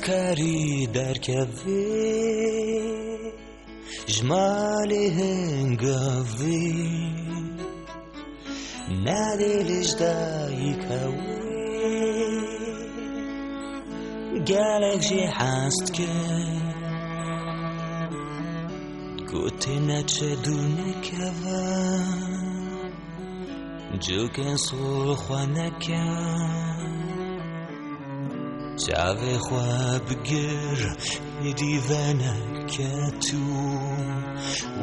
کاری در که وی جمالی هنگا وی نادیلش دای که. وی گله زی هست که گوتنه شد و نکه و جوکن که جوه خواب گر میدی و نکه تو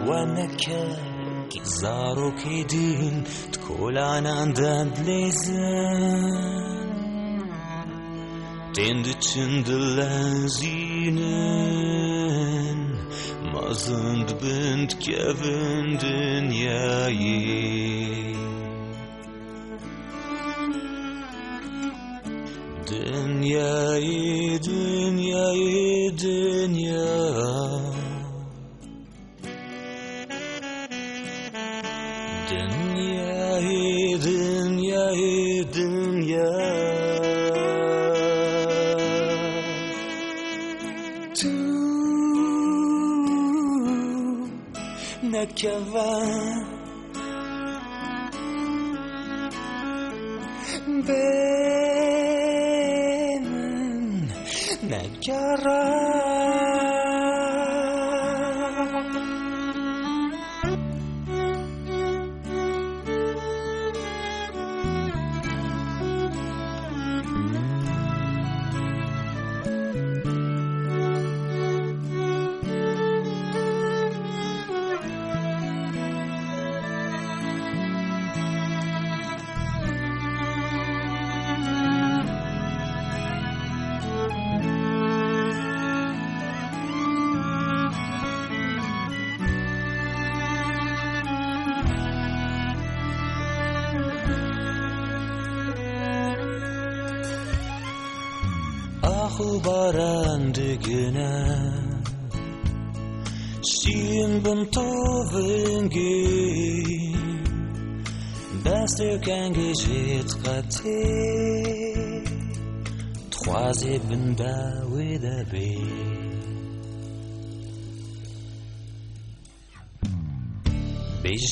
و نکه زارو که دین تکولان اندند لیزن دند لنزینن مازند بند که بندن یایی. يا إيدي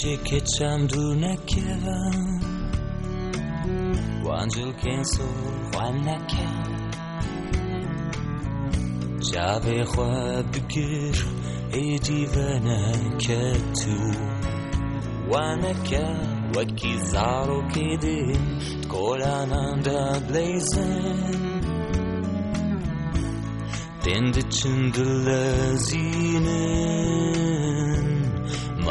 dice che c'è una chiave quando il canso va a chiave c'è e divana che tu va a chiave va a chiave che di colananda blazen tende cindelazine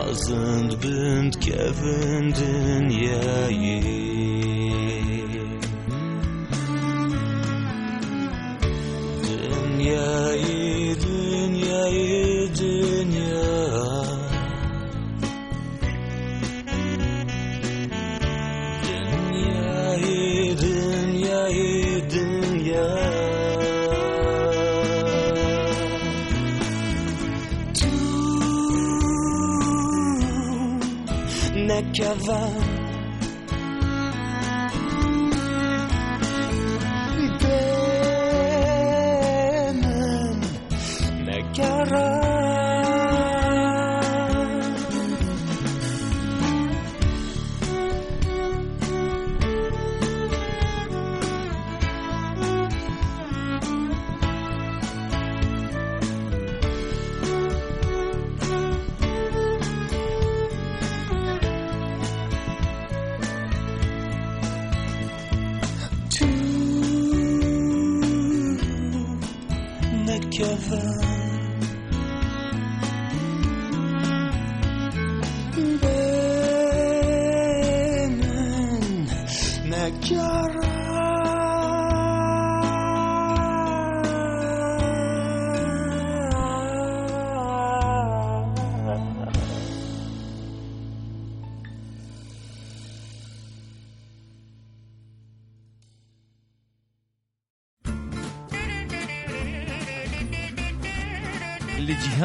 Hasn't been given in ja. In ja. Jack Javan.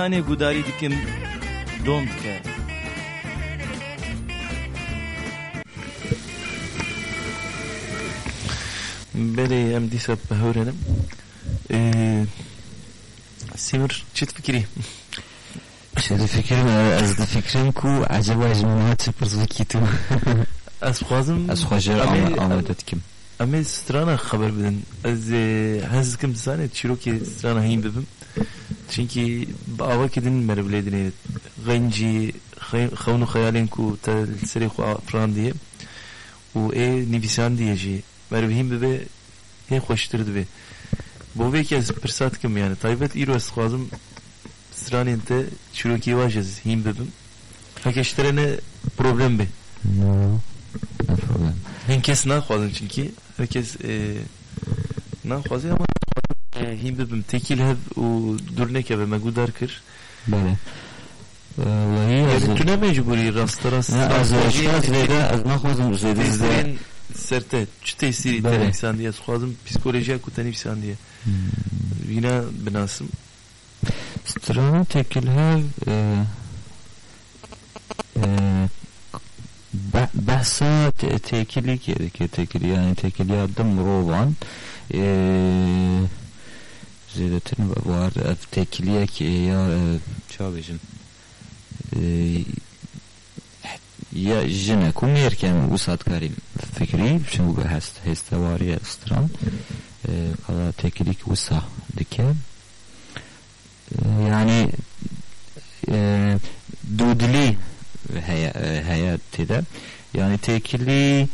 تانێ گوداری دکم دۆم بکە بله، بەێ ئەم دیسە بەهورێنم سیمر چیت فکری؟ شده فکرم از فکرم کو عجب از موهات پرزوکی تو. از خوازم از خواجر آمده دکم؟ اما استرانا خبر بدن. از هز کم چی رو که استرانا هین ببم؟ Strana hîn bibim Çünkü bi avakê din merivlê dinê Xencî xewn û xeyalên ku te li serê xwe firandiye û ê nivîsandiye jî merivhîn bibe hê xweştir dibe Bo vê kez pirsa dikim yani taybet îro ez dixwazim stranên te çîrokî waj ez hîn bibim Heke ji te re ne problem be problem Herkes naxwazin çünkü herkes e, naxwaze ama e, hîn bibim tekîl hev û durneke ve me gudar kir بله والله از yani tu ne mecburî rasta rast نه از اشکال زیده از من خواستم زیده زیده Dizlerin serte çi tesîrî Bele. te nivîsan diye xwazim psikolojiya ku te nivîsan diye yine binasım ستران تکل هف بحثا تکلی که که تکلی یعنی تکلی adı مروان زیادتر وارد تکلیه که یا چا بیشم یا جنه کو میرکم و سادکاریم فکری چون به هست هستواری استران. قضا تکلیک وسا دکه. یعنی دودلی هیا تیده. یعنی تکلی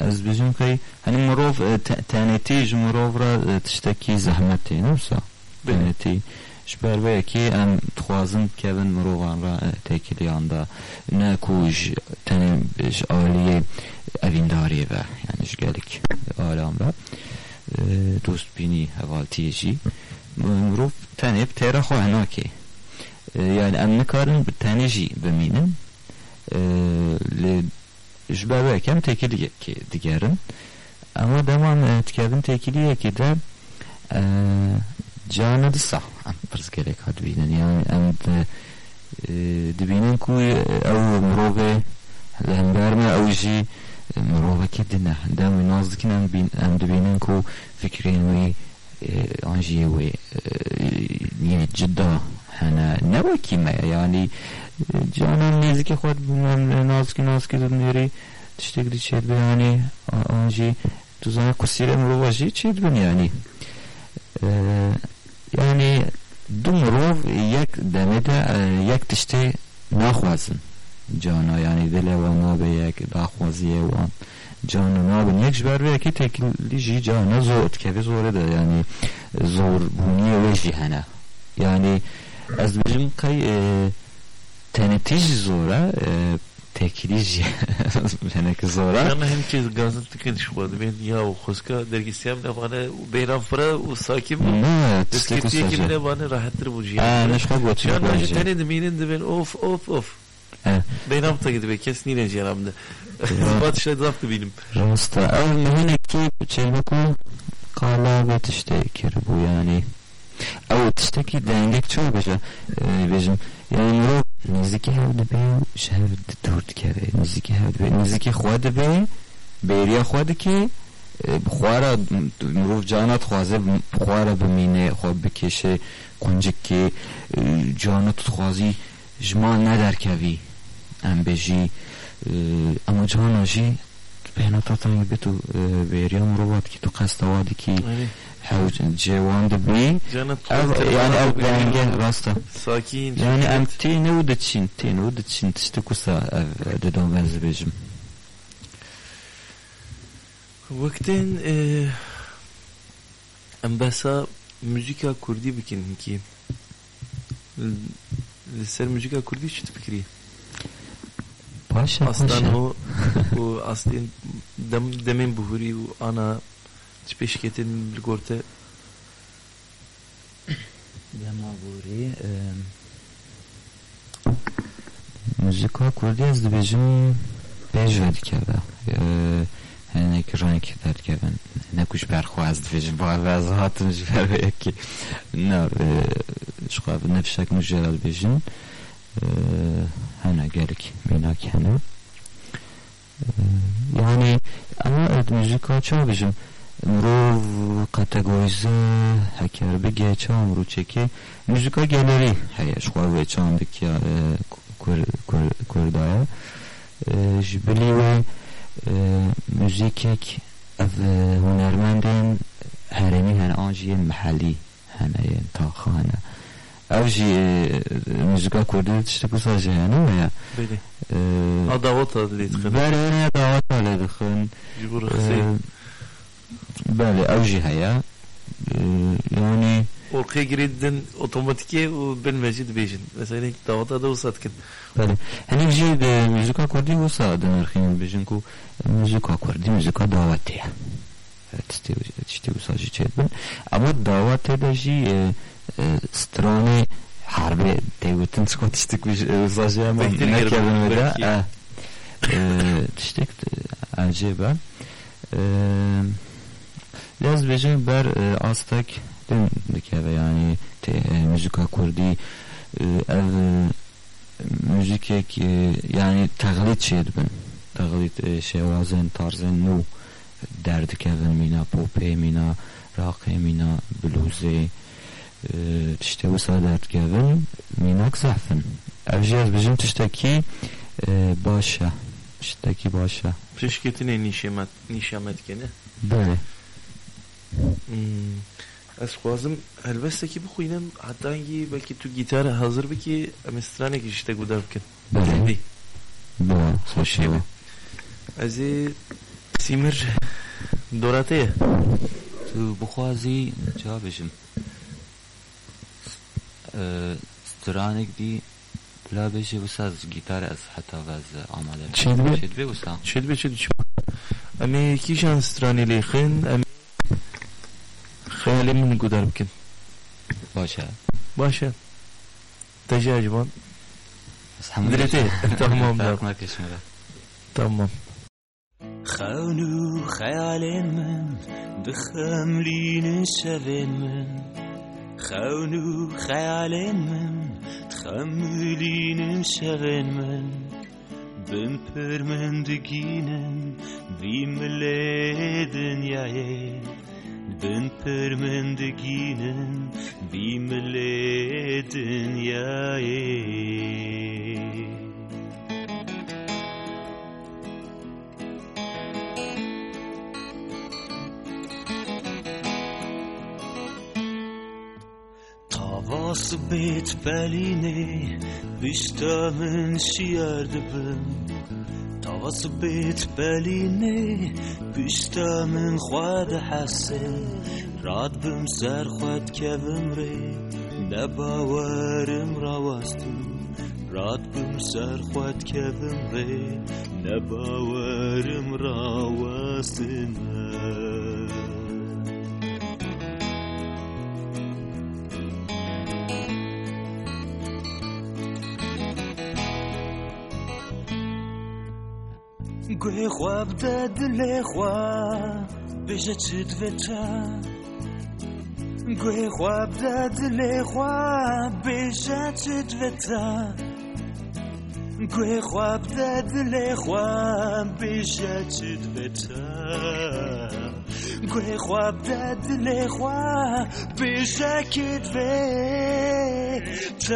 از بجم که هنی مروف آه، تانیتی مروف را آه، تشتکی زحمتی نوسا تانیتی شبر وی کی ام تخوازن کبن مروغان را آه، تکلیان دا. نکوش تنی عالی این اوینداری و یعنی شگلک آلام را. دوست بینی حوالتیه تیجی مروف تنیب تیرا خواه ناکی یعنی ام نکارن بتانيجي بمینم أه vê kem têkiliyekê digerin اما دمان تکابن تکیلیه که ده جانا دسا ام پرس گرک ها دبینن یعنی ام دبینن کوی او مروفه لهنبرمه او جی مروفه که دنه دم نازدکن ام بین ام دبینن کو فکرین وی آنجی وی یعنی جدا هنا نوکی ما yani جانم نیزی که خود ناز که نازکی نازکی دود نیری تشتگری چید بیانی آنجی دوزان کسیر امرو واجی چید بیانی یعنی دو مروف یک دمیده یک تشتی نخوازن جانا. یعنی دل و ما به یک نخوازیه و آن جان ما به یک بر به یکی تکلیجی جانا زود که به زوره ده یعنی زور بونی و جهنه. یعنی از بجم کی jî zor e tekilici [laughs] henek zora. Yani hem ki gazete konuşmadı. Ben ya o koska dergisiyem ne bana beyran fıra o sakin? Ne? Desketiye gibi ne bana rahattır bu cihan. Aa ne şkab watch. Yani de minin de ben of of of. Beyram [laughs] da gidip kes nine cihanamda. Zbat şey zaptı benim. Rasta. Ev mehinek ki çelbeku kala ve işte kere bu yani. Ev tişteki dengek çok beja. Bizim یعنی نزدیک هفت به شهر تورد کرده. نزدیک هفت به نزدیک خود به بیریا خود که خوارا مروف جانت خوازه خوارا بمینه خود بکشه. کنجک که جانت خوازی جما ندر کوی. ام بجی اما جاناشی بهنا به تنگ به تو بیریا مروفات که تو قصد آوادی که آره. جوان دبي يعني او بانجه راستا ساكين يعني ام تي نود تشين تي نود تشين تشتكوسا ددون بنز بيجم وقتين ام بسا müzika kurdi bikin ki ser müzika kurdi çit fikri Paşa Aslan o o aslin dem demin buhuri o spesifikeiten de korte. Demagori. موزیکا کردی از دیویژن بجوید کرده هنگ رنگ در کردن نکوش برخو از دیویژن با از هاتمش برای یکی نه شقاب نفشک مجرد بیژن هنه گرک بینا کنه یعنی اما اد موزیکا چه بیژن Mrov kategorize haker bi geçan ruçeki müzika geleri heye şuar ve çan bi kurdaya. E, Jibili ve müzikek e, hunermendin heremi hani anjiye mahalli hani takhane. Ev jî e, müzika kurdî tiştek wisa jî hene me ya? Belê a daweta lê dixin berê hene daweta lê dixin ji Bəli, əvcihəyə e, yani Orkaya girdin otomatikiye ben mecid bejin. Mesela davada da usatkin. Bəli. Hani bizi de şey, müzika kurdi usa denarxin bejin ku müzika kurdi müzika davatiye. Çti usa jı çetbin. Ama davatiye de jı strane harbi devletin skotistik bir usa jı ama ne kelimede. Tiştik e, e, e, acaba. Eee لاز بچه بر آستک دن دکه و یعنی موسیقی کردی از موسیقی که یعنی تقلید شد بن تقلید شوازن تارزن نو درد که ون مینا پوپ مینا راک مینا بلوزه تشتی وسایل درد که ون مینا خفن افجی از بچه تشتی کی باشه تشتی کی باشه پس کتنه نیشمت نیشمت کنه بله از خوازم البسته که بخوینم حتی اینگی بلکه تو گیتار حاضر بکی مسترانه که شده گودر بکن بله. بله خوشیمه از سیمر دوراته. تو بخوازی چا بشم سترانه که دی بلا بشه بس از گیتار از حتی و از آماده. چید بی؟ چید بی بسا؟ چید بی چید امی کیشان سترانه لیخن؟ امی خیالي من قدر بكم باشا باشا دجاج بان بس الحمد لله تمام. فاقناك شمرة تمام. خانو خیال من بخم لین شب من. خانو خیال من تخم لین من. بم پرمندگینم بیم لی دنیای Bën për me ndëginën, bi më letën ja e. Tavası bet beline, büstamın şiardı bën, راد بم سر خود کبم ری نباورم راوستو راد بم سر خود کبم ری نباورم راوستنه گوی خواب داد لخوا بشه چید وتا گوی خواب Gue khwab dad lehwah, beja chidvetah. Gue khwab dad 不得的累活，被 beja 车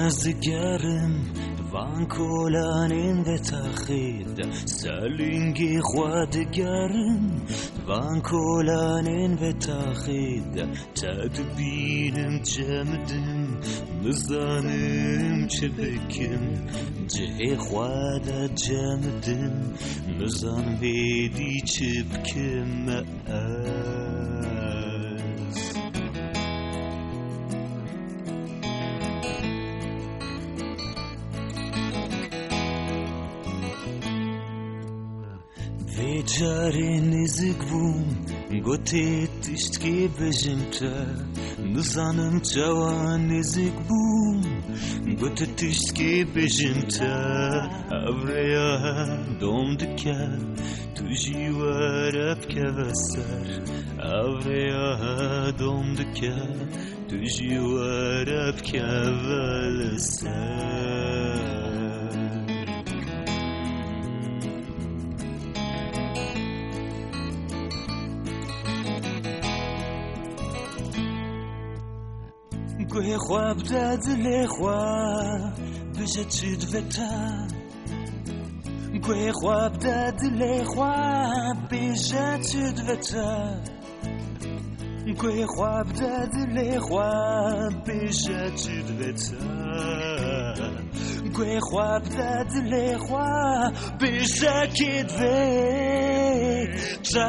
از وان کولان و به تخید سلینگی خود گرم وان کولان و به تخید تدبیرم جمدم. نزانم چه بکم جه خود جمدم. نزان بیدی چه بکم Gjare një zikvum Gotit ishtë ke bezhim të Në zanëm qawa një zikvum Gotit ishtë ke bezhim të Avreja dom dë kja Të zhivar ap kja vësar Avreja dom dë 桂花不打的泪花，不惹起的他。桂花不打的泪花，不惹起的他。桂花不打的泪花，不惹起的他。桂花不打的泪花，不惹起的他。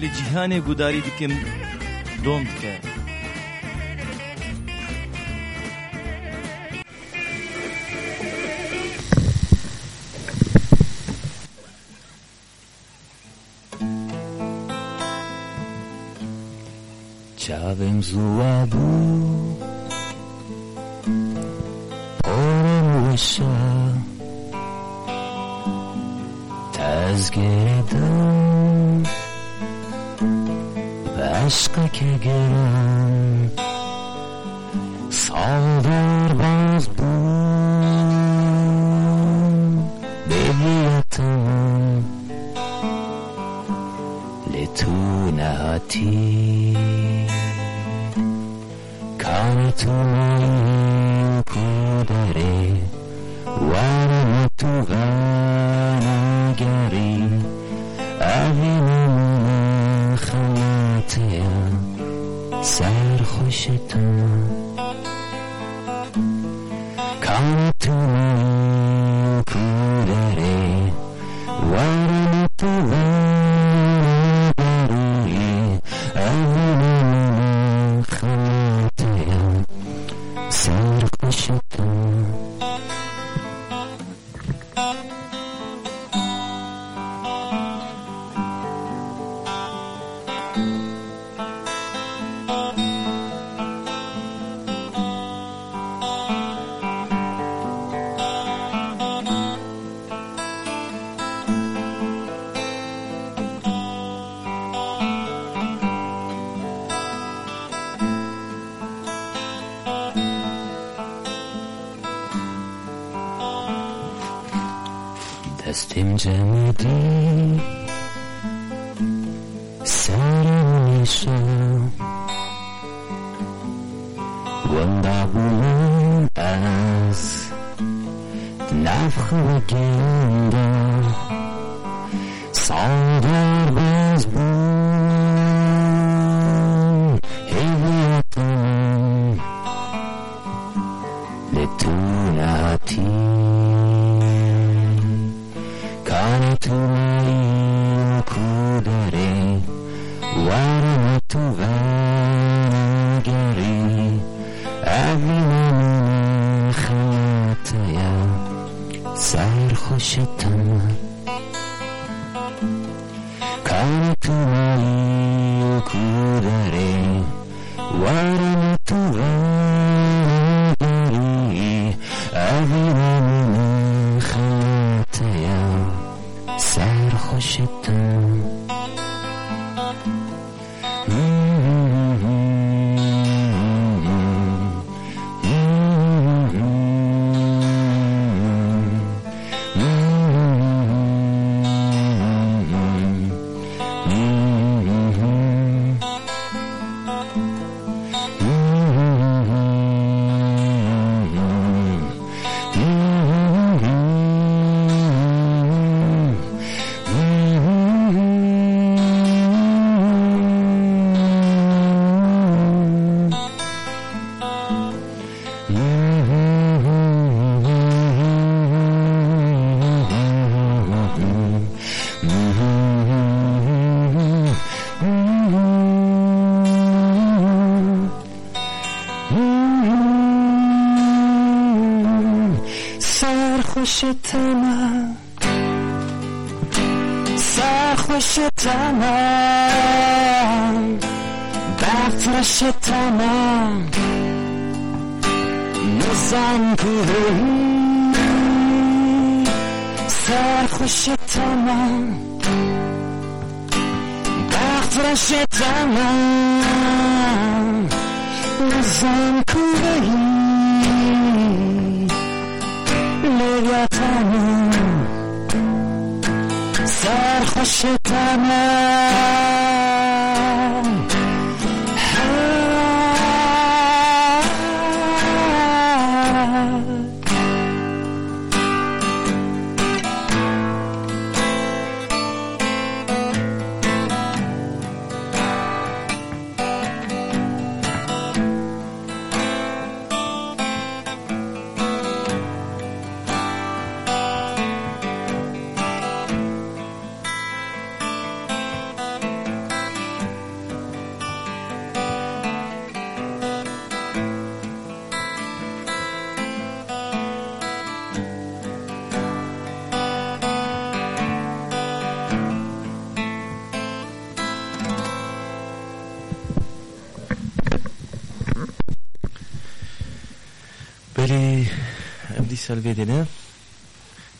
لی جیهانێ گوداری دکم دۆم بکە. چاوێم زووا بوو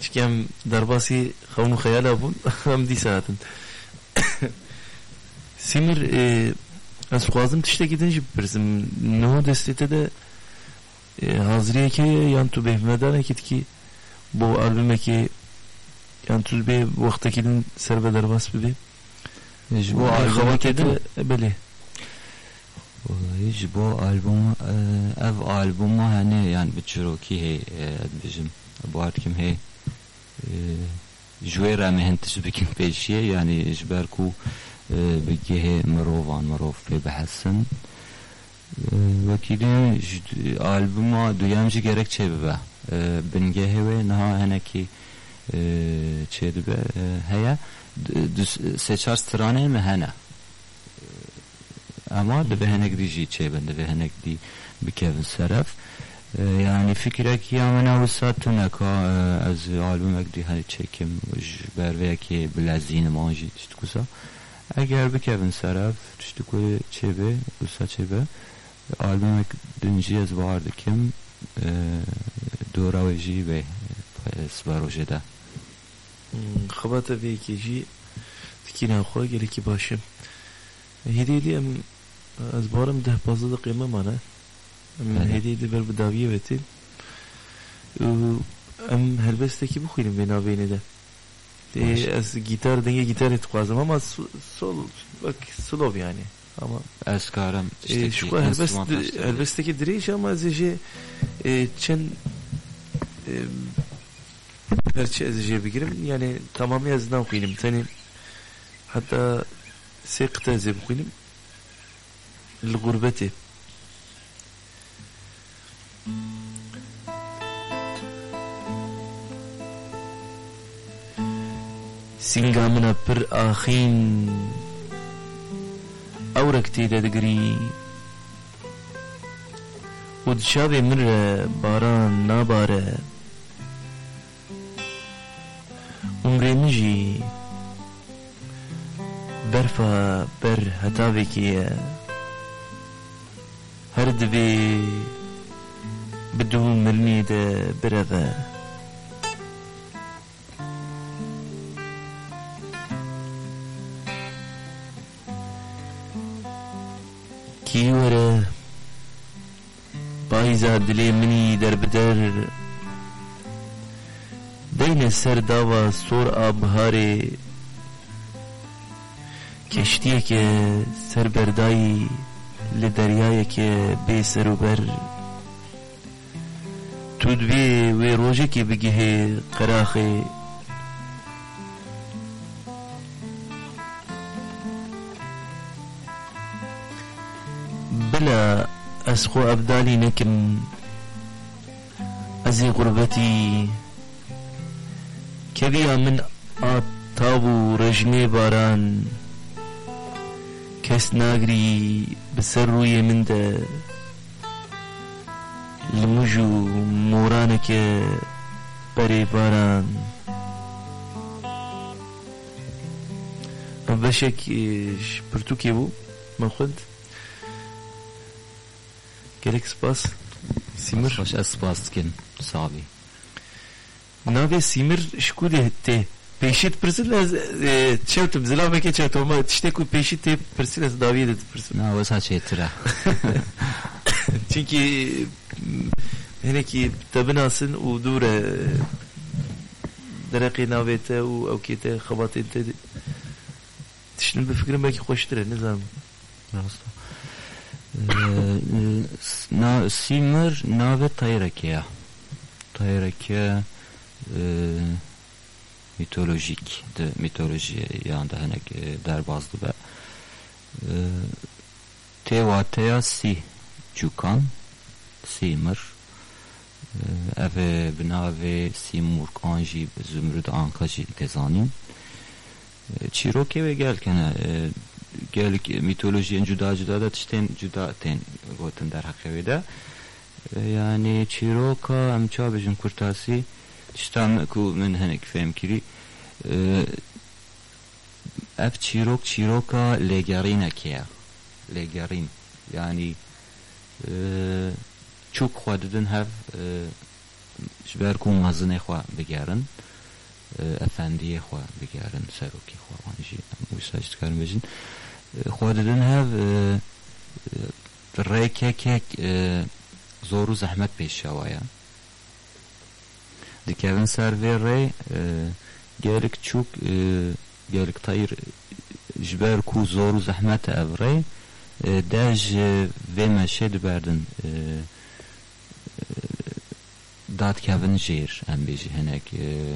شكام درباسي خون خيال ابون ام دي ساعتن سيمر از خوازم تشته gidince برزم نو destete de e, hazriye ki yan tu behmeden ekit ki bu albüme ki yan tu be vaktakilin serbe derbas bi ji bu albüme ki de beli والله ji bo album ev albuma hani yani bi çiroki hey bizim bu artkim hey جوێرا مهنتش بکن پێشیە ینی ژبەر و بگێهێ مرۆڤان مرۆڤ پێ بەحەسن وەکیلی ئالبوما دویامجی گەرەک چێ ببە بنگەهێوێ نەها هەنێکی چێ دبێ هەیە سێ چار سترانێ me hene ama dibê hinek dî jî çêbin dibê hinek dî bikevin یعنی فکرکی همه وسط نکا از آلبوم اگدی هر چکم بروی که بلزین ماجی تشت کسا اگر بکوین سرف تشت که چه به وسط چه آلبوم دنجی از وارد کم دوره و جی به سبارو جده خبات ویکی جی تکیران خواه گلی که باشه ام از بارم ده پازده قیمه مانه. Em hêdî diber bi daviyê vetî em helbestekî bixwînim vê navênê de. Tê ez gîtar dengê gîtarê dixwazim ama sol bak slov yani. Ama ez karim şu helbest helbestekî dirêj ama ez ê jê çend herçi ez jê bigirim yani tamamı ez naxwînim tenê hatta qite ez ê سنگامنا پر آخین او رکتی دادگری. و دشاوی من را باران ناباره. امری نجی برفا بر حتاوی هەتاوێکیە هر دوی بدون niet, برده کیوره پایزا دلی منی در بدر. دین سر داوا سور آبهار کشتی که سر بردایی لدریای که بی سر و بر. تو دوی وی روژه که بگیه قراخه بلا اسخو ابدالي ابدالی نکم غربتي غربتی که من آتاب رجمه باران. کس ناگری بسر روی من ده. لموجو مورانه که بری باران. بەشێکیش پرتووکێ بوو من خود گەلێک سپاس. سیمر. خۆش ئە سپاس بکەن ساڵی ناوێ سیمر شکو دێ تێ پێشیت پرسید لە چێوتم زلاوێکێ چێتەوەمە شتێک و پێشی تێ پرسی لە داویێ دەت پرسن ناوەس هاچێترە [laughs] na çünkü hinekî te binasin û dûr e dereqê navê te û ewkê te xebatên te tiştin bi fikrim belkî xweştir e nizanim Rasta. na Simir navê Tayrekê Tayreke mitolojik de mitoloji yan da hinek derbaz dibe têwateya sî çûkan Simir ev ê bi navê Sîmûrkan jî bi Zümrüd Anka jî têzanîn çîrokê wê gelkene gelek mitolojiyên cuda cuda da tiştên cuda tên gotin derheqê de yani çîroka em ça bijin kurtasî tiştan ku min hinek fêm ev çîrok çîroka lêgerînekê ye lêgerîn yani çok xwe didin hev ji ber ku mezin xwe bigerin efendiyê xwe bigerin serokê xwe wan jî wisa ji dikarin bêjin xwe didin hev rêkekek zor û zehmet pêşawaye dikevin ser vê rê gelek çûk gelek tayir ji ber ku zor û zehmet ev rê de ji vê meşê diberdin dadkevin jêr em bêjî hinek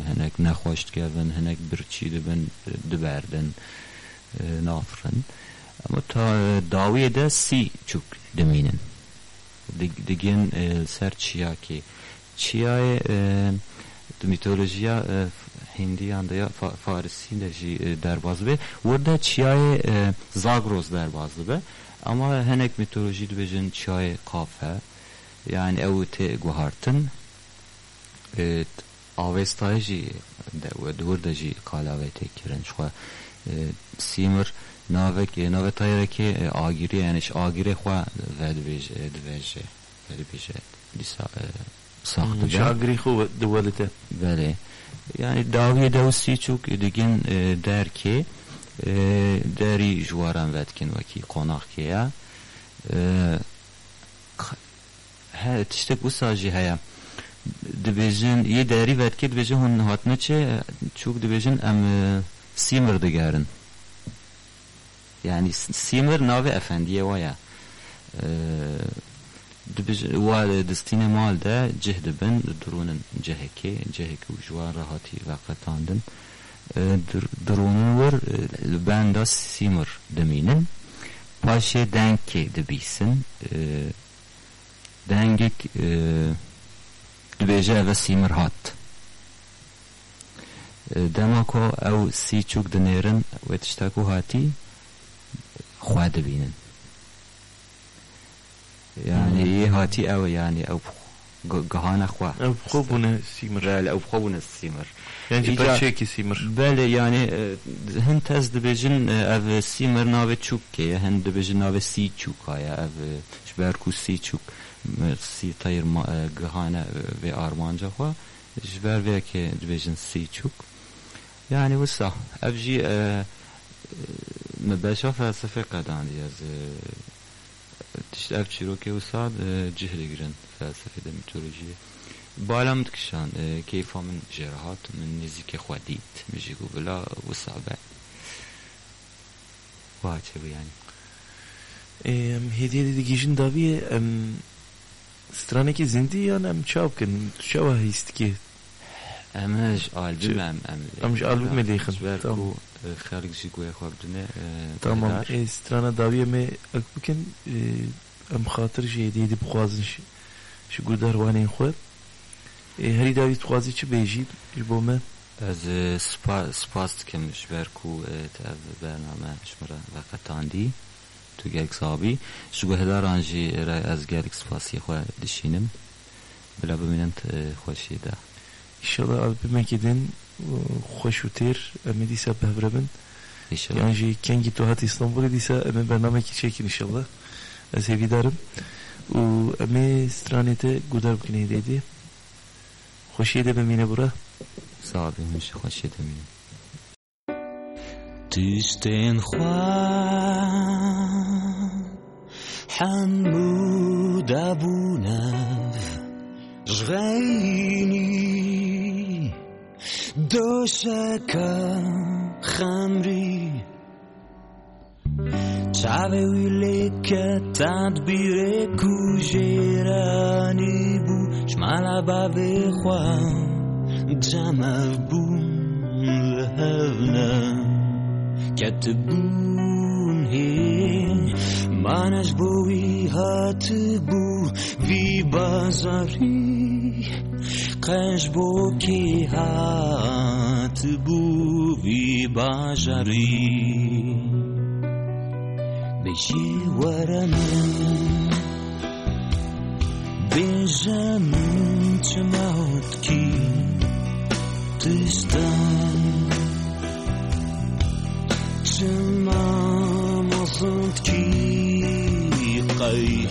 hinek nexweş dikevin hinek birçî dibin diberdin nafirin ama ta dawiyê de sî çûk dimînin. Digin ser çiyakê çiyayê mitolojiya hindiyan da ya Farisi de jî derbaz be. Orada çiyayê Zagros derbaz be ama hinek mitoloji dibêjin çiyayê kafe yani ew tê guhartin jî dewr de jî qalavê tê kirin xwe sîmir navek navê tayerekê agirî yani ji agirê xwe ve dibêje dibêje ve dibêje dîsa saxte şagirî xwe diwelite belê yani daviyê dewsî çûk digin derkê derî ji waran vetkin wekî qonaqkê ye he tiştek wisa jî heye dibêjin yê derî vetkê dibêjin hûn hatine çê çûk dibêjin em sîmir digerin yani sîmir navê efendiyê wa ye wa distînê mal de cih dibin dirûnin cihekê cihekî û ji wan درونه ور لبندا سیمر دمینن. پاشه دنگی دبیسن دنگی دبیجه و سیمر هات. دما کو او سی چوک دنیرن و تشتاکو هاتی خواه دبینن. یعنی یه هاتی او یعنی او گهان خواه او بخوبونه سیمر. بله، او بخوبونه سیمر. Ji berçekî sîmir belê yani hin tez dibêjin ev sîmir navê çûkê ye hin dibêjin navê sî çûka ye ev ji ber ku sî çûk sî tayir gihane vê armanca xwe ji ber vêkê dibêjin sî çûk yani wisa ev jî me beşa felsefê qedandiye ez tişt ev çîrokê wisa cih digirin felsefede mitolojiye بالام دکشان کیفا من جراحات من نزی که خودیت میشه گو بلا و صعبه و چه بیانی؟ هدیه دیگیشن ام سترانه که زندی یا نم؟ چاپ کن. تو چاپ هیست که. امش آلبوم ام ام امش آلبوم ملی خن تام خارج زی گوی خواب دنه تمام. استرانه داویه می اک بکن. ام خاطر جدیدی بخوازنش شو گودر وانین خوب ji hêdiyê dî bixwazin ji gudarwanên xwe herî davî dixwazî çi bêjî ji bo me ez spas dikim ji ber ku te ev bername ji min re veqetandî tu gelek sabî ji guhdaran jî re ez gelek spasiyê xwe dişînim bila bimînin xweşî de İnşallah. Albümekê din xweş û têr em ê dîsa bevre bin خوشیده ببینه برو. صاحبی میشه خوشیده ببینه تیستین خواه حمود ابو جغینی غینی دوشکا خمری. چاوی ویلی که تدبیر کوجرانی שמע جمع بون لهبنا كتبون هي مانش بوي هاتبو في بازاري قش هات هاتبو وی بازاری. بشي ورمي Bierzemy cię na łódki, ty stań. Trzymam osądki, kaj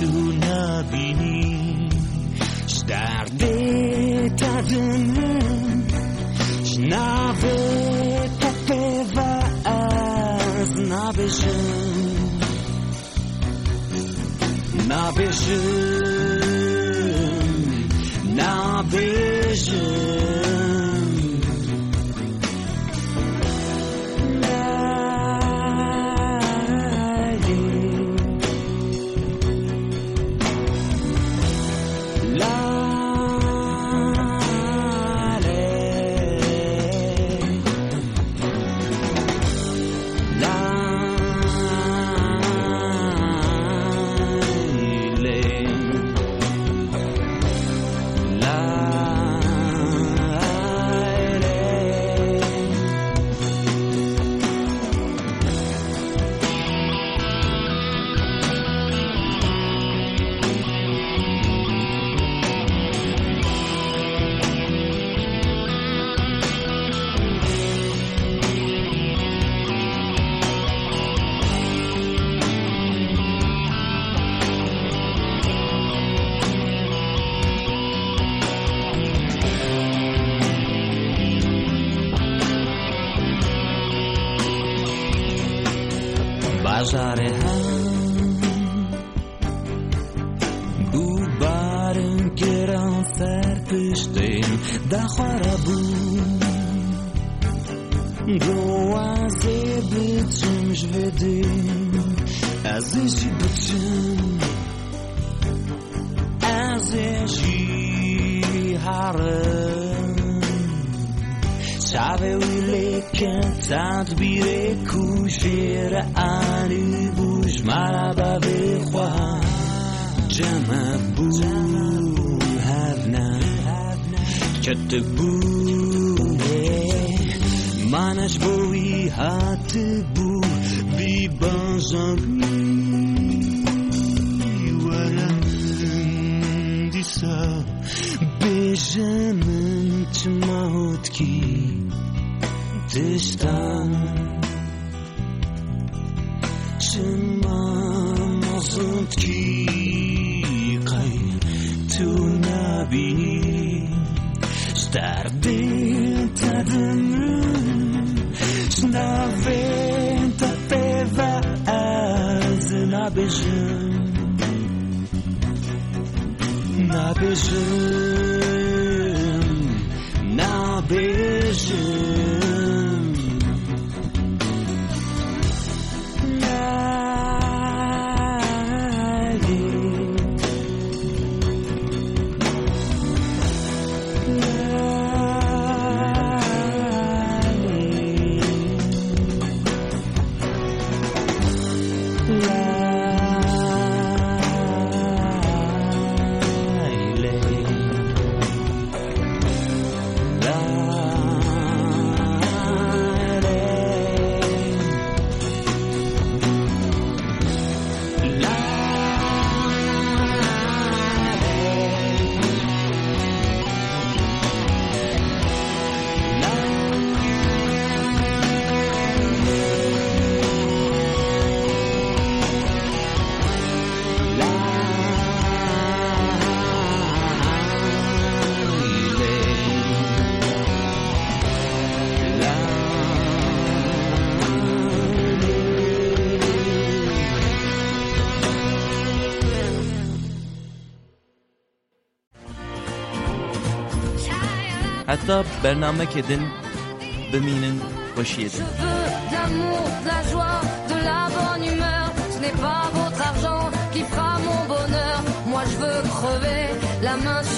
tu nabini. Derde tadını, şnave tapeva az nabijin, nabijin. Now vision. Je veux de l'amour, de la joie, de la bonne humeur. Ce n'est pas votre argent qui fera mon bonheur. Moi je veux crever la main sur.